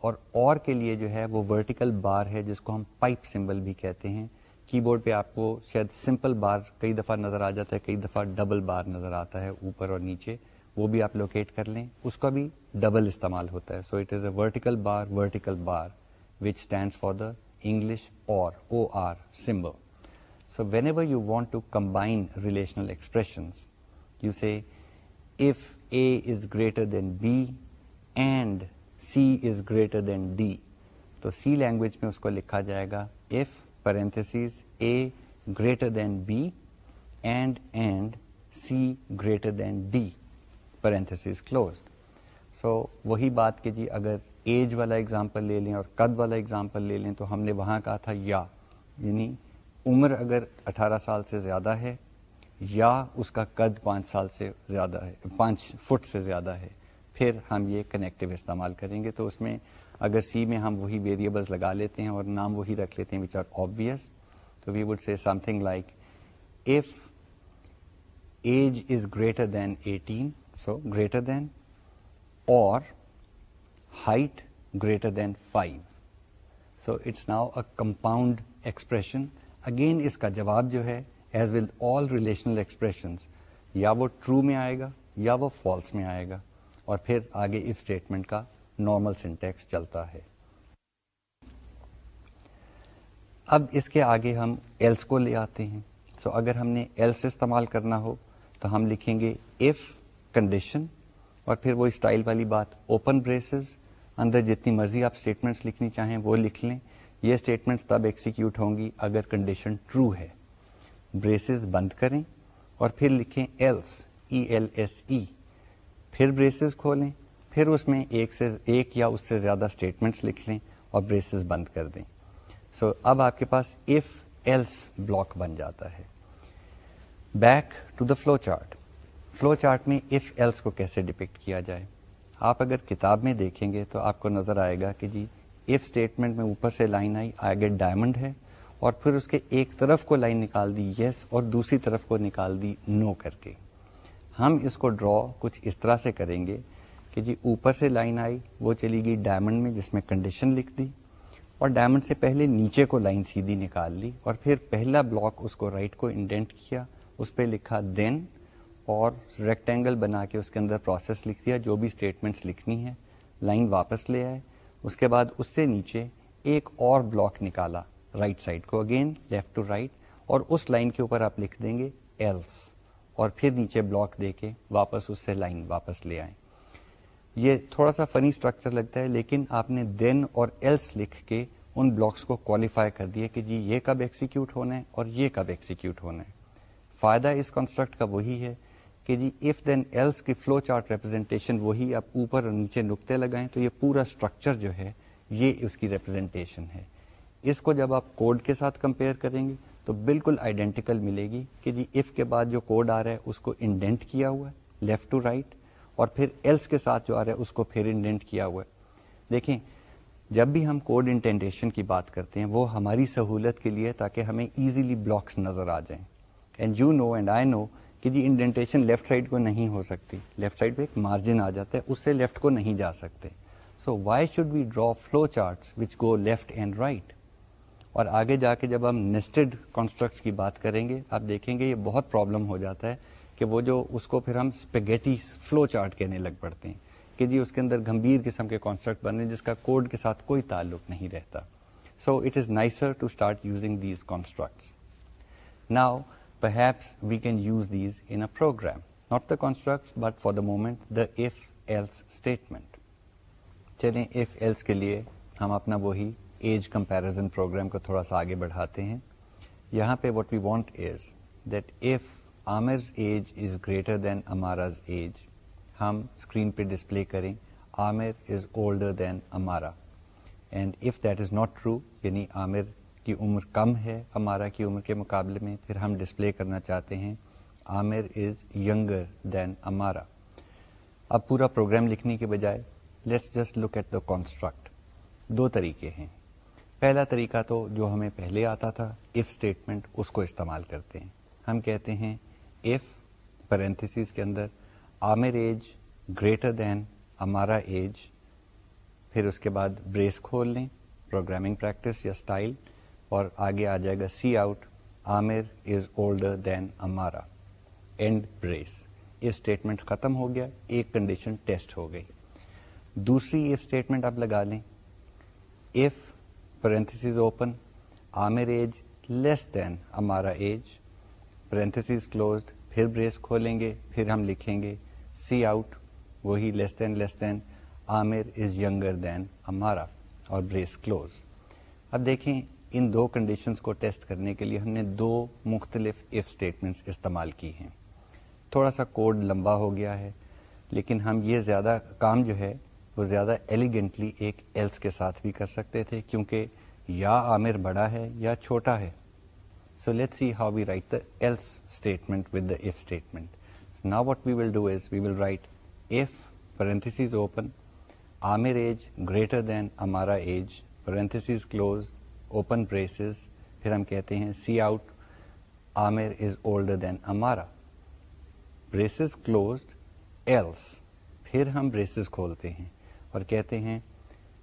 اور اور کے لیے جو ہے وہ ورٹیکل بار ہے جس کو ہم پائپ سمبل بھی کہتے ہیں۔ کی بورڈ پہ آپ کو شاید سمپل بار کئی دفعہ نظر آ جاتا ہے، کئی دفعہ ڈبل بار نظر آتا ہے اوپر اور نیچے۔ وہ بھی آپ لوکیٹ کر لیں۔ اس کا بھی ڈبل استعمال ہوتا ہے۔ So it is a vertical bar vertical bar which stand for the English or O R symbol so whenever you want to combine relational expressions you see if A is greater than B and C is greater than D تو C language میں اس کو لکھا جائے گا if parenthesis A greater than B and and C greater than D parenthesis closed so وہی بات کہ جی اگر ایج والا اگزامپل لے لیں اور قد والا اگزامپل لے لیں تو ہم نے وہاں کہا تھا یا. یعنی عمر اگر اٹھارہ سال سے زیادہ ہے یا اس کا قد پانچ سال سے زیادہ ہے، پانچ فٹ سے زیادہ ہے. پھر ہم یہ کنیکٹو استعمال کریں گے تو اس میں اگر سی میں ہم وہی ویریبلس لگا لیتے ہیں اور نام وہی رکھ لیتے ہیں وچ آر آبویس تو we would say something like if age is greater than eighteen so greater than or height greater than five so it's now a compound expression again اس کا جواب جو ہے as well all relational expressions یا وہ true میں آئے گا یا وہ فالس میں آئے گا اور پھر آگے اف اسٹیٹمنٹ کا نارمل سنٹیکس چلتا ہے۔ اب اس کے آگے ہم ایلس کو لے آتے ہیں۔ سو so اگر ہم نے ایلس استعمال کرنا ہو تو ہم لکھیں گے اف کنڈیشن اور پھر وہ اسٹائل والی بات اوپن بریسز اندر جتنی مرضی آپ اسٹیٹمنٹس لکھنی چاہیں وہ لکھ لیں۔ یہ اسٹیٹمنٹس تب ایکسیکیوٹ ہوں گی اگر کنڈیشن ٹرو ہے۔ بریسز بند کریں اور پھر لکھیں else E L S E پھر بریسز کھولیں پھر اس میں ایک سے ایک یا اس سے زیادہ اسٹیٹمنٹس لکھ لیں اور بریسز بند کر دیں۔ سو so, اب آپ کے پاس ایف ایلس بلاک بن جاتا ہے۔ Back to the flow chart flow chart میں اف ایلس کو کیسے ڈپکٹ کیا جائے؟ آپ اگر کتاب میں دیکھیں گے تو آپ کو نظر آئے گا کہ جی اف اسٹیٹمنٹ میں اوپر سے لائن آئی آگے ڈائمنڈ ہے اور پھر اس کے ایک طرف کو لائن نکال دی یس اور دوسری طرف کو نکال دی نو کر کے۔ ہم اس کو ڈرا کچھ اس طرح سے کریں گے کہ جی اوپر سے لائن آئی، وہ چلی گئی ڈائمنڈ میں جس میں کنڈیشن لکھ دی اور ڈائمنڈ سے پہلے نیچے کو لائن سیدھی نکال لی اور پھر پہلا بلاک اس کو رائٹ کو انڈینٹ کیا، اس پہ لکھا دین اور ریکٹینگل بنا کے اس کے اندر پروسیس لکھ دیا، جو بھی اسٹیٹمنٹس لکھنی ہے لائن واپس لے آئے۔ اس کے بعد اس سے نیچے ایک اور بلاک نکالا رائٹ right سائڈ کو اگین لیفٹ ٹو رائٹ اور اس لائن کے اوپر آپ لکھ دیں گے ایلس اور پھر نیچے بلاک دے کے واپس اس سے لائن واپس لے آئیں۔ یہ تھوڑا سا فنی اسٹرکچر لگتا ہے، لیکن آپ نے دین اور ایلس لکھ کے ان بلاکس کو کوالیفائی کر دیا کہ جی یہ کب ایکسیکیوٹ ہونا ہے اور یہ کب ایکسیکیوٹ ہونا ہے۔ فائدہ اس کانسٹرکٹ کا وہی ہے کہ جی اف دین ایلس کی فلو چارٹ ریپرزینٹیشن وہی آپ اوپر اور نیچے نقطے لگائیں تو یہ پورا اسٹرکچر جو ہے، یہ اس کی ریپرزینٹیشن ہے۔ اس کو جب آپ کوڈ کے ساتھ کمپیئر کریں گے تو بالکل آئیڈینٹیکل ملے گی کہ جی اف کے بعد جو کوڈ آ رہا ہے اس کو انڈینٹ کیا ہوا ہے لیفٹ ٹو رائٹ اور پھر ایلس کے ساتھ جو آ رہا ہے اس کو پھر انڈینٹ کیا ہوا ہے۔ دیکھیں، جب بھی ہم کوڈ انٹینڈیشن کی بات کرتے ہیں، وہ ہماری سہولت کے لیے تاکہ ہمیں ایزیلی بلاکس نظر آ جائیں۔ And you know and I know کہ جی انڈینٹیشن لیفٹ سائڈ کو نہیں ہو سکتی۔ لیفٹ سائڈ پہ ایک مارجن آ جاتا ہے، اس سے لیفٹ کو نہیں جا سکتے۔ So why should we draw flow charts which go left and right اور آگے جا کے جب ہم نیسٹڈ کانسٹرکٹس کی بات کریں گے، آپ دیکھیں گے یہ بہت پرابلم ہو جاتا ہے کہ وہ جو اس کو پھر ہم اسپیگیٹی فلو چارٹ کہنے لگ پڑتے ہیں کہ جی اس کے اندر گمبھیر قسم کے کانسٹرکٹ بن رہے ہیں جس کا کوڈ کے ساتھ کوئی تعلق نہیں رہتا۔ So it is nicer to start using these constructs now perhaps we can use these in a program not the construct but for the moment the if else statement چلیں ایف ایلس کے لیے ہم اپنا وہی age comparison programme کو تھوڑا سا آگے بڑھاتے ہیں۔ یہاں پہ what we want is that if Aamir's age is greater than Ammara's age ہم اسکرین پہ ڈسپلے کریں۔ Aamir is older than Ammara and if that is not true یعنی عامر کی عمر کم ہے امارا کی عمر کے مقابلے میں پھر ہم ڈسپلے کرنا چاہتے ہیں۔ عامر از ینگر دین امارا اب پورا پروگرام لکھنے کے بجائے let's just look at the construct دو طریقے ہیں۔ پہلا طریقہ تو جو ہمیں پہلے آتا تھا اف اسٹیٹمنٹ اس کو استعمال کرتے ہیں۔ ہم کہتے ہیں ایف پرنتھس کے اندر Aamir age greater than Ammara age پھر اس کے بعد بریس کھول لیں پروگرامنگ پریکٹس یا اسٹائل اور آگے آ جائے گا C out Aamir is older than Amara and brace یہ اسٹیٹمنٹ ختم ہو گیا، ایک کنڈیشن ٹیسٹ ہو گئی۔ دوسری ایف اسٹیٹمنٹ آپ لگا لیں۔ If parenthesis open Aamir age less than Ammara age parenthesis closed پھر بریس کھولیں گے، پھر ہم لکھیں گے سی آؤٹ وہی لیس than less than Amir is younger than Amara اور بریس کلوز اب دیکھیں ان دو کنڈیشنز کو ٹیسٹ کرنے کے لیے ہم نے دو مختلف ایف اسٹیٹمنٹس استعمال کی ہیں۔ تھوڑا سا کوڈ لمبا ہو گیا ہے، لیکن ہم یہ زیادہ کام جو ہے وہ زیادہ ایلیگنٹلی ایک ایلس کے ساتھ بھی کر سکتے تھے، کیونکہ یا عامر بڑا ہے یا چھوٹا ہے۔ So let see how we write the else statement with the if statement نا what we will do is we will write if parenthesis open Aamir age greater than Amara age parenthesis close open braces پھر ہم کہتے ہیں C out Aamir is older than Amara braces closed else پھر ہم braces کھولتے ہیں۔ اور کہتے ہیں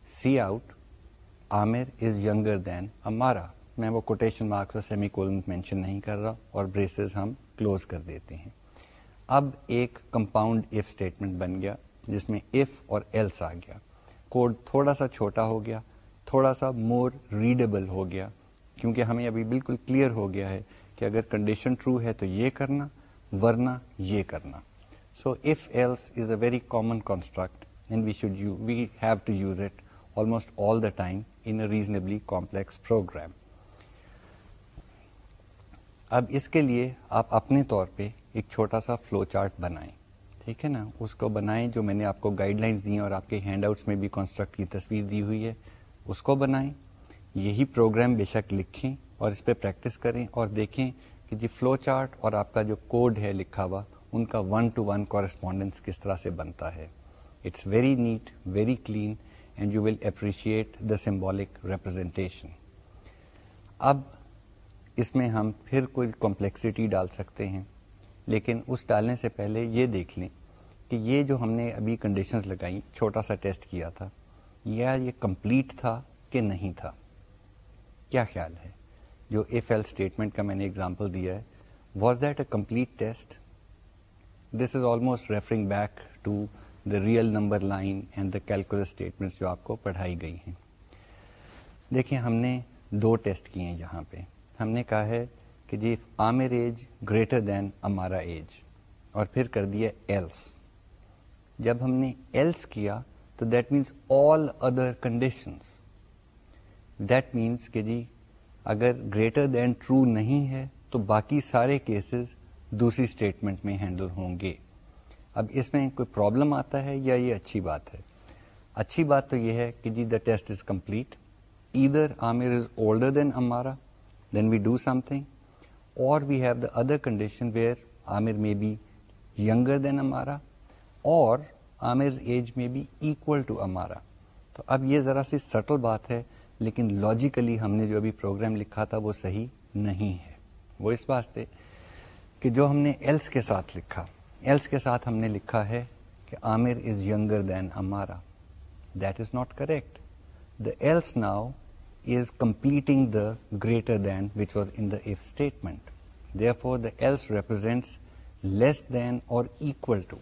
C out Amir is younger than Amara میں وہ کوٹیشن مارکس اور سیمی کولن مینشن نہیں کر رہا اور بریسز ہم کلوز کر دیتے ہیں۔ اب ایک کمپاؤنڈ ایف اسٹیٹمنٹ بن گیا جس میں ایف اور ایلس آ گیا۔ کوڈ تھوڑا سا چھوٹا ہو گیا، تھوڑا سا مور ریڈیبل ہو گیا، کیونکہ ہمیں ابھی بالکل کلیئر ہو گیا ہے کہ اگر کنڈیشن ٹرو ہے تو یہ کرنا، ورنہ یہ کرنا۔ So if else is a very common construct and we should we have to use it almost all the time in reasonably complex program اب اس کے لیے آپ اپنے طور پہ ایک چھوٹا سا فلو چارٹ بنائیں، ٹھیک ہے نا؟ اس کو بنائیں جو میں نے آپ کو گائیڈ لائنس دی ہیں اور آپ کے ہینڈ آؤٹس میں بھی کنسٹرکٹ کی تصویر دی ہوئی ہے، اس کو بنائیں۔ یہی پروگرام بے شک لکھیں اور اس پہ پریکٹس کریں اور دیکھیں کہ جی فلو چارٹ اور آپ کا جو کوڈ ہے لکھا ہوا، ان کا ون ٹو ون کورسپونڈنس کس طرح سے بنتا ہے۔ It's very neat very clean and you will appreciate the symbolic representation اب اس میں ہم پھر کوئی کمپلیکسٹی ڈال سکتے ہیں، لیکن اس ڈالنے سے پہلے یہ دیکھ لیں کہ یہ جو ہم نے ابھی کنڈیشنز لگائیں، چھوٹا سا ٹیسٹ کیا تھا، یا یہ کمپلیٹ تھا کہ نہیں تھا؟ کیا خیال ہے؟ جو ایف ایل اسٹیٹمنٹ کا میں نے اگزامپل دیا ہے was that a complete test this is almost referring back to the real number line and the calculator statements جو آپ کو پڑھائی گئی ہیں۔ دیکھیں، ہم نے دو ٹیسٹ کیے ہیں یہاں پہ۔ ہم نے کہا ہے کہ جی Aamir age greater than Ammara age. اور پھر کر دیا ایلس جب ہم نے ایلس کیا تو that means all other conditions that means کہ جی اگر گریٹر دین ٹرو نہیں ہے تو باقی سارے کیسز دوسری اسٹیٹمنٹ میں ہینڈل ہوں گے۔ اب اس میں کوئی پرابلم آتا ہے یا یہ اچھی بات ہے؟ اچھی بات تو یہ ہے کہ جی دا ٹیسٹ از کمپلیٹ ادھر Aamir is older than Amara then we do something, or we have the other condition where Amir may be younger than Amara, or Amir's age may be equal to Amara. تو اب یہ ذرا سی still بات ہے لیکن logically ہم نے جو ابھی پروگرام لکھا تھا وہ صحیح نہیں ہے۔ وہ اس واسطے کہ جو ہم نے ایلس کے ساتھ لکھا۔ ایلس کے ساتھ ہم نے لکھا ہے کہ عامر is یگر than Ammara that is not correct the else now is completing the greater than which was in the if statement therefore the else represents less than or equal to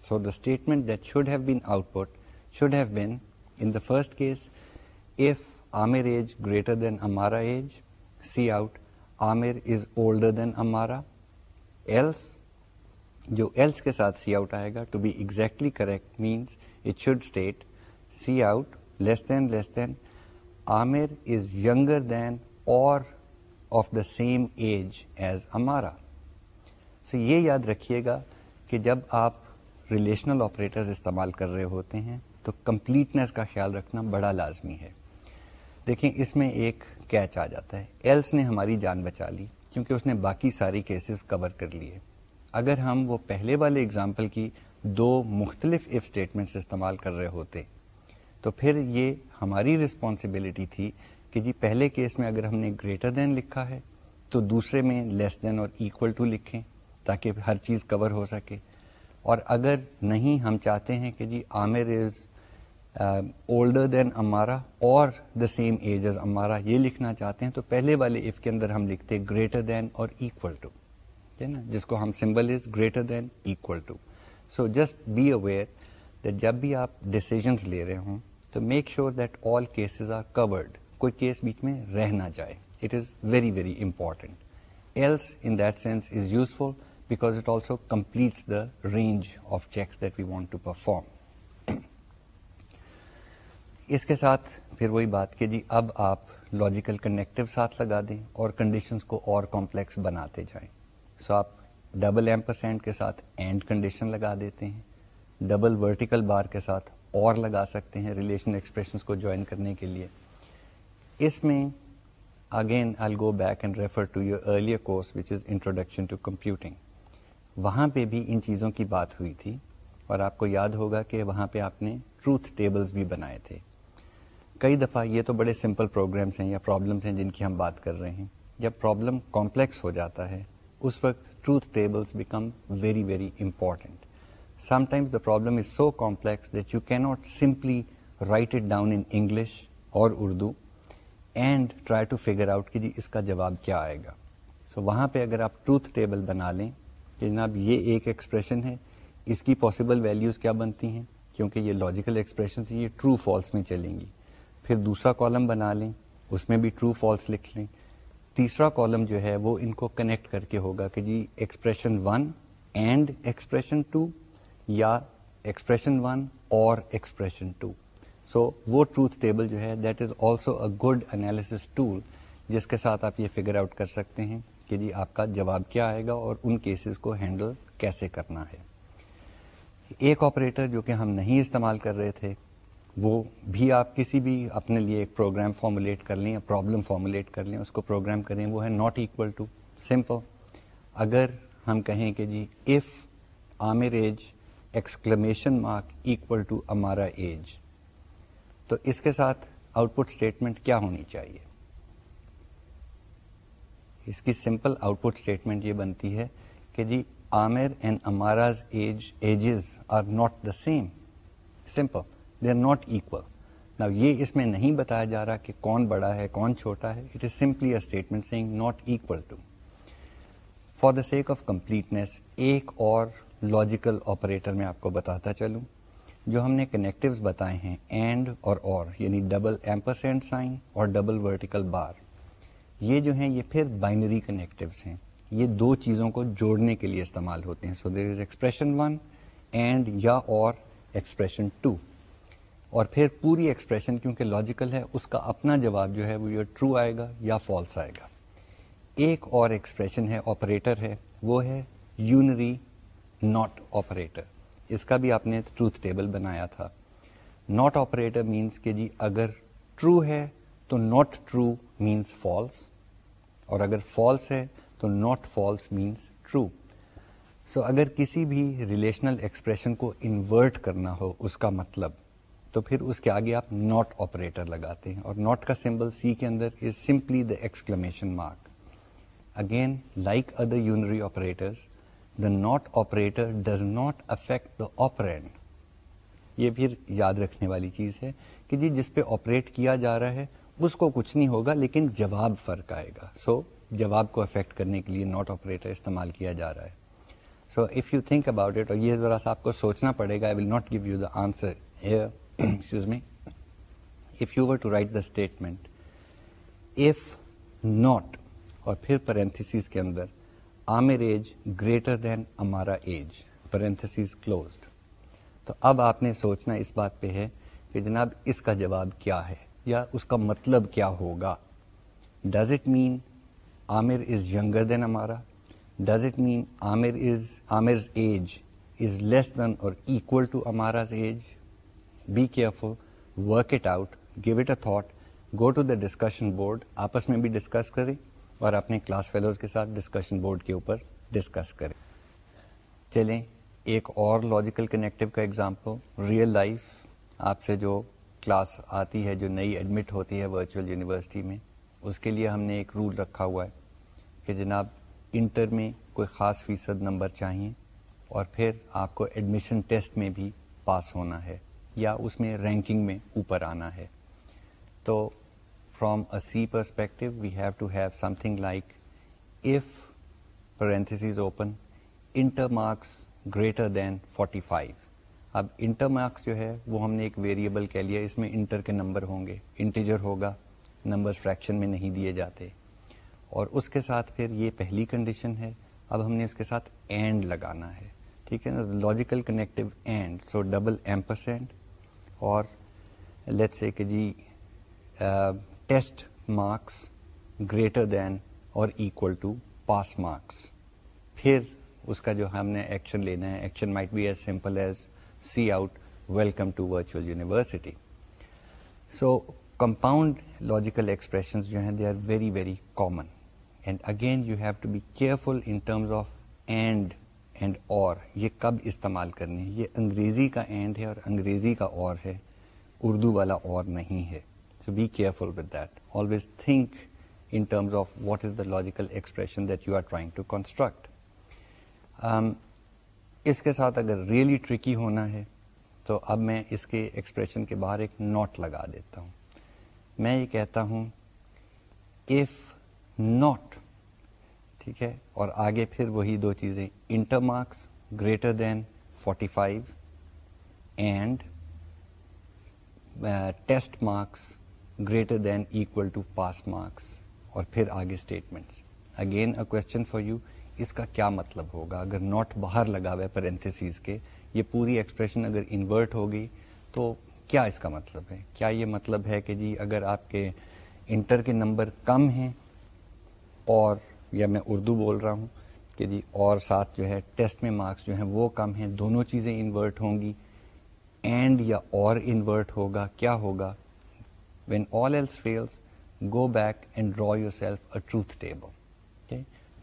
so the statement that should have been output should have been in the first case if Aamir age greater than Ammara age cout Aamir is older than Ammara else جو else کے ساتھ cout آئے گا to be exactly correct means it should state cout less than less than Aamir is یگر than or of the same age as Ammara so یہ یاد رکھیے گا کہ جب آپ ریلیشنل آپریٹرز استعمال کر رہے ہوتے ہیں تو کمپلیٹنیس کا خیال رکھنا بڑا لازمی ہے۔ دیکھیں، اس میں ایک کیچ آ جاتا ہے۔ ایلس نے ہماری جان بچا لی کیونکہ اس نے باقی ساری کیسز کور کر لیے۔ اگر ہم وہ پہلے والے اگزامپل کی دو مختلف اف اسٹیٹمنٹس استعمال کر رہے ہوتے، تو پھر یہ ہماری رسپانسبلٹی تھی کہ جی پہلے کیس میں اگر ہم نے گریٹر دین لکھا ہے، تو دوسرے میں لیس دین اور ایکول ٹو لکھیں تاکہ ہر چیز کور ہو سکے۔ اور اگر نہیں، ہم چاہتے ہیں کہ جی عامر از اولڈر دین امارا اور دا سیم ایج از امارا یہ لکھنا چاہتے ہیں، تو پہلے والے اف کے اندر ہم لکھتے greater than or equal to نا، جس کو ہم symbol is greater than equal to so just be aware that جب بھی آپ ڈسیزنس لے رہے ہوں، تو make sure that all cases are covered کوئی کیس بیچ میں رہ نہ جائے. It is very very important else in that sense is useful because it also completes the range of checks that we want to perform اس کے ساتھ پھر وہی بات کہ جی اب آپ لاجیکل کنیکٹو ساتھ لگا دیں اور کنڈیشنز کو اور کمپلیکس بناتے جائیں۔ سو آپ ڈبل ایم پرسینٹ کے ساتھ اینڈ کنڈیشن لگا دیتے ہیں، ڈبل ورٹیکل بار کے ساتھ اور لگا سکتے ہیں ریلیشن ایکسپریشنس کو جوائن کرنے کے لیے۔ اس میں again I go back and refer to your earlier course, which is introduction to computing. وہاں پہ بھی ان چیزوں کی بات ہوئی تھی اور آپ کو یاد ہوگا کہ وہاں پہ آپ نے ٹروتھ ٹیبلز بھی بنائے تھے۔ کئی دفعہ یہ تو بڑے سمپل پروگرامس ہیں یا پرابلمس ہیں جن کی ہم بات کر رہے ہیں۔ جب پرابلم کمپلیکس ہو جاتا ہے اس وقت truth tables become very very important sometimes the problem is so complex that you can not simply write it down in English or Urdu and try to figure out کہ جی اس کا جواب کیا آئے گا سو so, وہاں پہ اگر آپ ٹروتھ ٹیبل بنا لیں کہ جناب یہ ایک ایکسپریشن ہے اس کی پاسبل ویلیوز کیا بنتی ہیں کیونکہ یہ لاجیکل ایکسپریشن یہ ٹرو فالس میں چلیں گی پھر دوسرا کالم بنا لیں اس میں بھی ٹرو فالس لکھ لیں تیسرا کالم جو ہے وہ ان کو کنیکٹ کر کے ہوگا کہ جی expression one and expression two یا expression one or expression two so وہ ٹروتھ ٹیبل جو ہے that is also a good analysis tool جس کے ساتھ آپ یہ فگر آؤٹ کر سکتے ہیں کہ جی آپ کا جواب کیا آئے گا اور ان کیسز کو ہینڈل کیسے کرنا ہے۔ ایک آپریٹر جو کہ ہم نہیں استعمال کر رہے تھے وہ بھی آپ کسی بھی اپنے لیے ایک پروگرام فارمولیٹ کر لیں یا پرابلم فارمولیٹ کر لیں، اس کو پروگرام کریں، وہ ہے ناٹ ایکول ٹو سمپل اگر ہم کہیں کہ جی if Aamir age exclamation mark equal to Ammara age تو اس کے ساتھ آؤٹ پٹ اسٹیٹمنٹ کیا ہونی چاہیے؟ اس کی سمپل آؤٹ پٹ اسٹیٹمنٹ یہ بنتی ہے کہ جی Aamir and Ammara's age ages are not the same simple they are not equal نا یہ اس میں نہیں بتایا جا رہا کہ کون بڑا ہے، کون چھوٹا ہے it is simply a statement saying not equal to for the sake of completeness ایک اور لاجیکل آپریٹر میں آپ کو بتاتا چلوں، جو ہم نے کنیکٹوز بتائے ہیں اینڈ اور یعنی اور یعنی ڈبل ایمپرسینٹ سائن اور ڈبل ورٹیکل بار یہ جو ہیں، یہ پھر بائنری کنیکٹوز ہیں. یہ دو چیزوں کو جوڑنے کے لیے استعمال ہوتے ہیں. So there is expression one and یا اور ایکسپریشن ٹو اور پھر پوری ایکسپریشن کیونکہ لاجیکل ہے، اس کا اپنا جواب جو ہے وہ یہ ٹرو آئے گا یا فالس آئے گا۔ ایک اور ایکسپریشن ہے آپریٹر ہے، وہ ہے یونری ناٹ آپریٹر اس کا بھی آپ نے ٹروتھ ٹیبل بنایا تھا۔ ناٹ آپریٹر مینس کہ جی اگر ٹرو ہے تو ناٹ ٹرو مینس فالس اور اگر فالس ہے تو not false means true so اگر کسی بھی ریلیشنل ایکسپریشن کو انورٹ کرنا ہو، اس کا مطلب تو پھر اس کے آگے آپ ناٹ آپریٹر لگاتے ہیں اور ناٹ کا سمبل سی کے اندر is simply the exclamation mark again like other unary operator the not operator does not affect the operand یہ پھر یاد رکھنے والی چیز ہے کہ جی جس پہ آپریٹ کیا جا رہا ہے اس کو کچھ نہیں ہوگا لیکن جواب فرق آئے گا. سو so, جواب کو افیکٹ کرنے کے لیے ناٹ آپریٹر استعمال کیا جا رہا ہے. So if you think about it اور یہ ذرا سا آپ کو سوچنا پڑے گا I will not give you the answer excuse me if you were to write the statement if not اور پھر پرنتھس کے اندر Aamir age greater than Amara age parenthesis closed تو اب آپ نے سوچنا اس بات پہ ہے کہ جناب اس کا جواب کیا ہے یا اس کا مطلب کیا ہوگا؟ Does it mean Aamir is younger than Amara? Does it mean Aamir is Aamir age is less than or equal to Amara's age be careful work it out give it a thought go to the discussion board آپس میں بھی discuss کریں اور اپنے class fellows کے ساتھ discussion board کے اوپر ڈسکس کریں۔ چلیں، ایک اور لاجیکل کنیکٹو کا ایگزامپل ریئل لائف آپ سے جو کلاس آتی ہے، جو نئی ایڈمٹ ہوتی ہے ورچوئل یونیورسٹی میں، اس کے لیے ہم نے ایک رول رکھا ہوا ہے کہ جناب انٹر میں کوئی خاص فیصد نمبر چاہیے اور پھر آپ کو ایڈمیشن ٹیسٹ میں بھی پاس ہونا ہے۔ یا اس میں رینکنگ میں اوپر آنا ہے۔ تو from a C perspective we have to have something like if parenthesis open inter marks greater than forty five اب انٹر مارکس جو ہے وہ ہم نے ایک ویریبل کہہ لیا، اس میں انٹر کے نمبر ہوں گے۔ انٹیجر ہوگا نمبر فریکشن میں نہیں دیے جاتے۔ اور اس کے ساتھ پھر یہ پہلی کنڈیشن ہے۔ اب ہم نے اس کے ساتھ اینڈ لگانا ہے۔ ٹھیک ہے نا؟ Logical connective and so double M percent or let say کہ جی test marks greater than or equal to pass marks پھر اس کا جو ہم نے ایکشن لینا ہے action might be as simple as cout welcome to Virtual University so compound logical expressions جو ہیں they are very very common and again you have to be careful in terms of and and or, یہ کب استعمال کرنی ہے؟ یہ انگریزی کا اینڈ ہے اور انگریزی کا اور ہے، اردو والا اور نہیں ہے۔ So be careful with that always think in terms of what is the logical expression that you are trying to construct اس کے ساتھ اگر ریئلی ٹرکی ہونا ہے، تو اب میں اس کے ایکسپریشن کے باہر ایک نوٹ لگا دیتا ہوں۔ میں یہ کہتا ہوں ایف ناٹ ٹھیک ہے؟ اور آگے پھر وہی دو چیزیں inter marks greater than forty five and test marks greater than equal to pass marks اور پھر آگے statements again a question for you اس کا کیا مطلب ہوگا؟ اگر نوٹ باہر لگا ہوا ہے پرنتھسیز کے، یہ پوری ایکسپریشن اگر انورٹ ہوگی تو کیا اس کا مطلب ہے؟ کیا یہ مطلب ہے کہ جی اگر آپ کے انٹر کے نمبر کم ہیں اور یا میں اردو بول رہا ہوں کہ جی اور ساتھ جو ہے ٹیسٹ میں مارکس جو ہیں وہ کم ہیں، دونوں چیزیں انورٹ ہوں گی۔ اینڈ یا اور انورٹ ہوگا، کیا ہوگا؟ When all else fails go back and draw yourself a truth table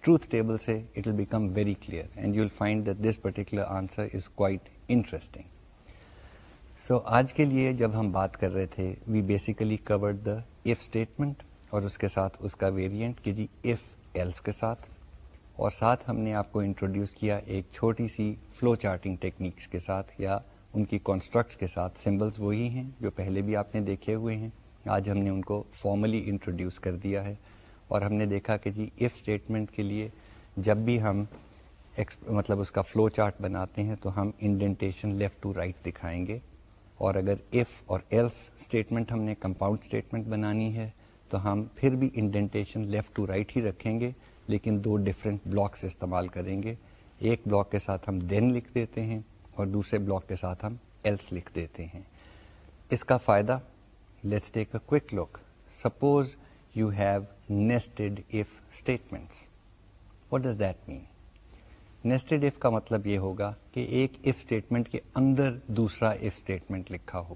truth table سے it will become very clear and you will find that this particular answer is quite interesting so آج کے لیے جب ہم بات کر رہے تھے we basically covered the if statement اور اس کے ساتھ اس کا ویریئنٹ کہ جی ایف ایلس کے ساتھ۔ اور ساتھ ہم نے آپ کو انٹروڈیوس کیا ایک چھوٹی سی فلو چارٹنگ ٹیکنیکس کے ساتھ یا ان کی کانسٹرکٹس کے ساتھ۔ سمبلس وہی ہیں جو پہلے بھی آپ نے دیکھے ہوئے ہیں۔ آج ہم نے ان کو فارملی انٹروڈیوس کر دیا ہے۔ اور ہم نے دیکھا کہ جی ایف اسٹیٹمنٹ کے لیے جب بھی ہم مطلب اس کا فلو چارٹ بناتے ہیں تو ہم انڈینٹیشن لیفٹ ٹو رائٹ دکھائیں گے۔ اور اگر ایف اور ایلس اسٹیٹمنٹ ہم نے کمپاؤنڈ اسٹیٹمنٹ بنانی ہے تو ہم پھر بھی انڈینٹیشن لیفٹ ٹو رائٹ ہی رکھیں گے، لیکن دو ڈفرینٹ بلاکس استعمال کریں گے۔ ایک بلاک کے ساتھ ہم دین لکھ دیتے ہیں اور دوسرے بلاک کے ساتھ ہم ایلس لکھ دیتے ہیں۔ اس کا فائدہ let's take a quick look suppose you have nested if statements what does that mean nested if کا مطلب یہ ہوگا کہ ایک ایف اسٹیٹمنٹ کے اندر دوسرا ایف اسٹیٹمنٹ لکھا ہو۔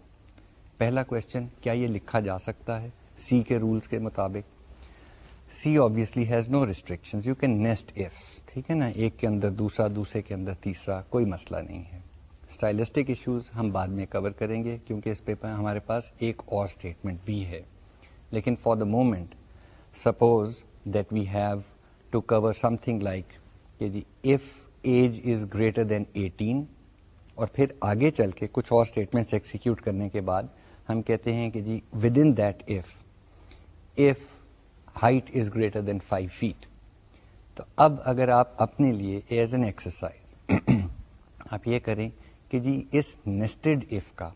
پہلا کوشچن کیا یہ لکھا جا سکتا ہے؟ سی کے رولس کے مطابق. C obviously has no restriction you can nest ifs ٹھیک ہے نا؟ ایک کے اندر دوسرا، دوسرے کے اندر تیسرا، کوئی مسئلہ نہیں ہے. اسٹائلسٹک ایشوز ہم بعد میں کور کریں گے کیونکہ اس پہ ہمارے پاس ایک اور اسٹیٹمنٹ بھی ہے. لیکن for the moment suppose that we have to cover something like کہ جی if age is greater than eighteen اور پھر آگے چل کے کچھ اور اسٹیٹمنٹس ایکسیکیوٹ کرنے کے بعد ہم کہتے ہیں کہ جی within that if if height is greater than five feet تو اب اگر آپ اپنے لیے ایز این ایکسرسائز آپ یہ کریں کہ جی اس نیسٹڈ ایف کا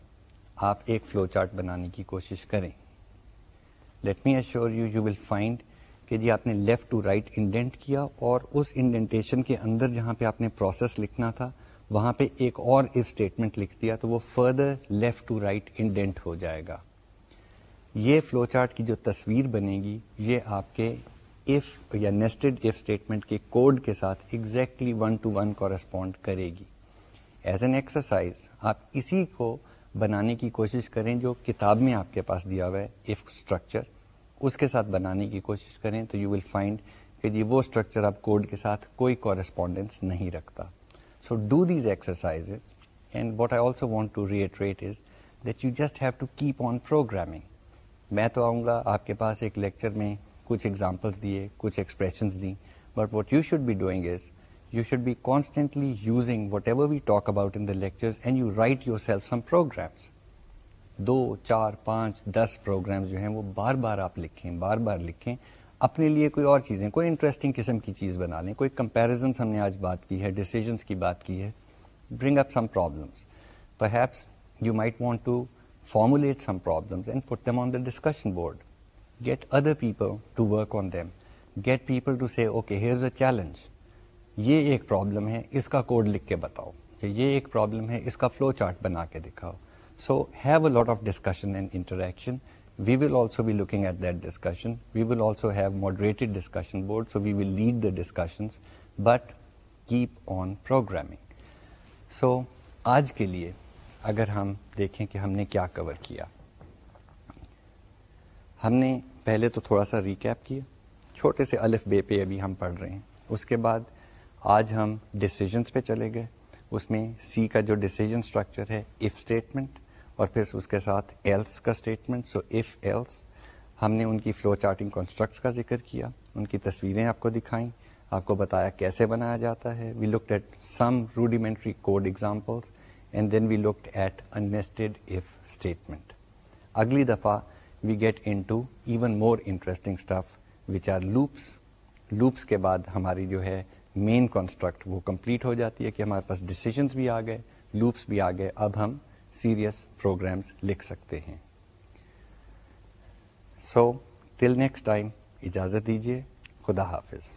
آپ ایک فلو چارٹ بنانے کی کوشش کریں۔ Let me assure you you will find کہ جی آپ نے لیفٹ ٹو رائٹ انڈینٹ کیا اور اس انڈینٹیشن کے اندر جہاں پہ آپ نے پروسیس لکھنا تھا، وہاں پہ ایک اور اف اسٹیٹمنٹ لکھ دیا تو وہ further left to right indent ہو جائے گا۔ یہ فلو چارٹ کی جو تصویر بنے گی، یہ آپ کے اف یا نیسٹڈ اف اسٹیٹمنٹ کے کوڈ کے ساتھ exactly one to one correspond کرے گی۔ ایز این ایکسرسائز آپ اسی کو بنانے کی کوشش کریں جو کتاب میں آپ کے پاس دیا ہوا ہے اف اسٹرکچر اس کے ساتھ بنانے کی کوشش کریں تو یو ول فائنڈ کہ جی وہ اسٹرکچر آپ کوڈ کے ساتھ کوئی کورسپونڈینس نہیں رکھتا۔ So do these exercise and what I also want to rate is that you just have to keep on programming میں تو آؤں گا، آپ کے پاس ایک لیکچر میں کچھ ایگزامپلس دیے، کچھ ایکسپریشنس دیں۔ But what you should be doing is you should be constantly using whatever we talk about in the lecture and you write yourself some programs دو، چار، پانچ، دس پروگرامس جو ہیں وہ بار بار آپ لکھیں، بار بار لکھیں۔ اپنے لیے کوئی اور چیزیں، کوئی انٹرسٹنگ قسم کی چیز بنا لیں۔ کوئی کمپیرزنس ہم نے آج بات کی ہے ڈیسیزنس کی بات کی ہے۔ Bring up some problems perhaps you might want to formulate some problems and put them on the discussion board get other people to work on them get people to see okay here a challenge یہ ایک problem ہے اس کا code لکھ کے بتاؤ یہ ایک problem ہے اس کا فلو چارٹ بنا کے دکھاؤ so have a lot of discussion and interaction we will also be looking at that discussion we will also have moderated discussion board so we will lead the discussions but keep on programming so آج کے لیے اگر ہم دیکھیں کہ ہم نے کیا کور کیا۔ ہم نے پہلے تو تھوڑا سا ریکیپ کیا، چھوٹے سے الف بے پہ ابھی ہم پڑھ رہے ہیں۔ اس کے بعد آج ہم ڈسیزنس پہ چلے گئے۔ اس میں سی کا جو ڈسیزن اسٹرکچر ہے اف اسٹیٹمنٹ اور پھر اس کے ساتھ ایلس کا اسٹیٹمنٹ سو اف ایلس ہم نے ان کی فلو چارٹنگ کانسٹرکٹس کا ذکر کیا۔ ان کی تصویریں آپ کو دکھائیں۔ آپ کو بتایا کیسے بنایا جاتا ہے۔ We looked at some rudimentary code examples and then we looked at nested if statement اگلی دفعہ we get into even more interesting stuff which are loops loops کے بعد ہماری جو ہے مین کانسٹرکٹ وہ کمپلیٹ ہو جاتی ہے کہ ہمارے پاس ڈسیزنس بھی آ گئے لوپس بھی آ گئے اب ہم سیریس پروگرامس لکھ سکتے ہیں سو ٹل نیکسٹ ٹائم اجازت دیجیے خدا حافظ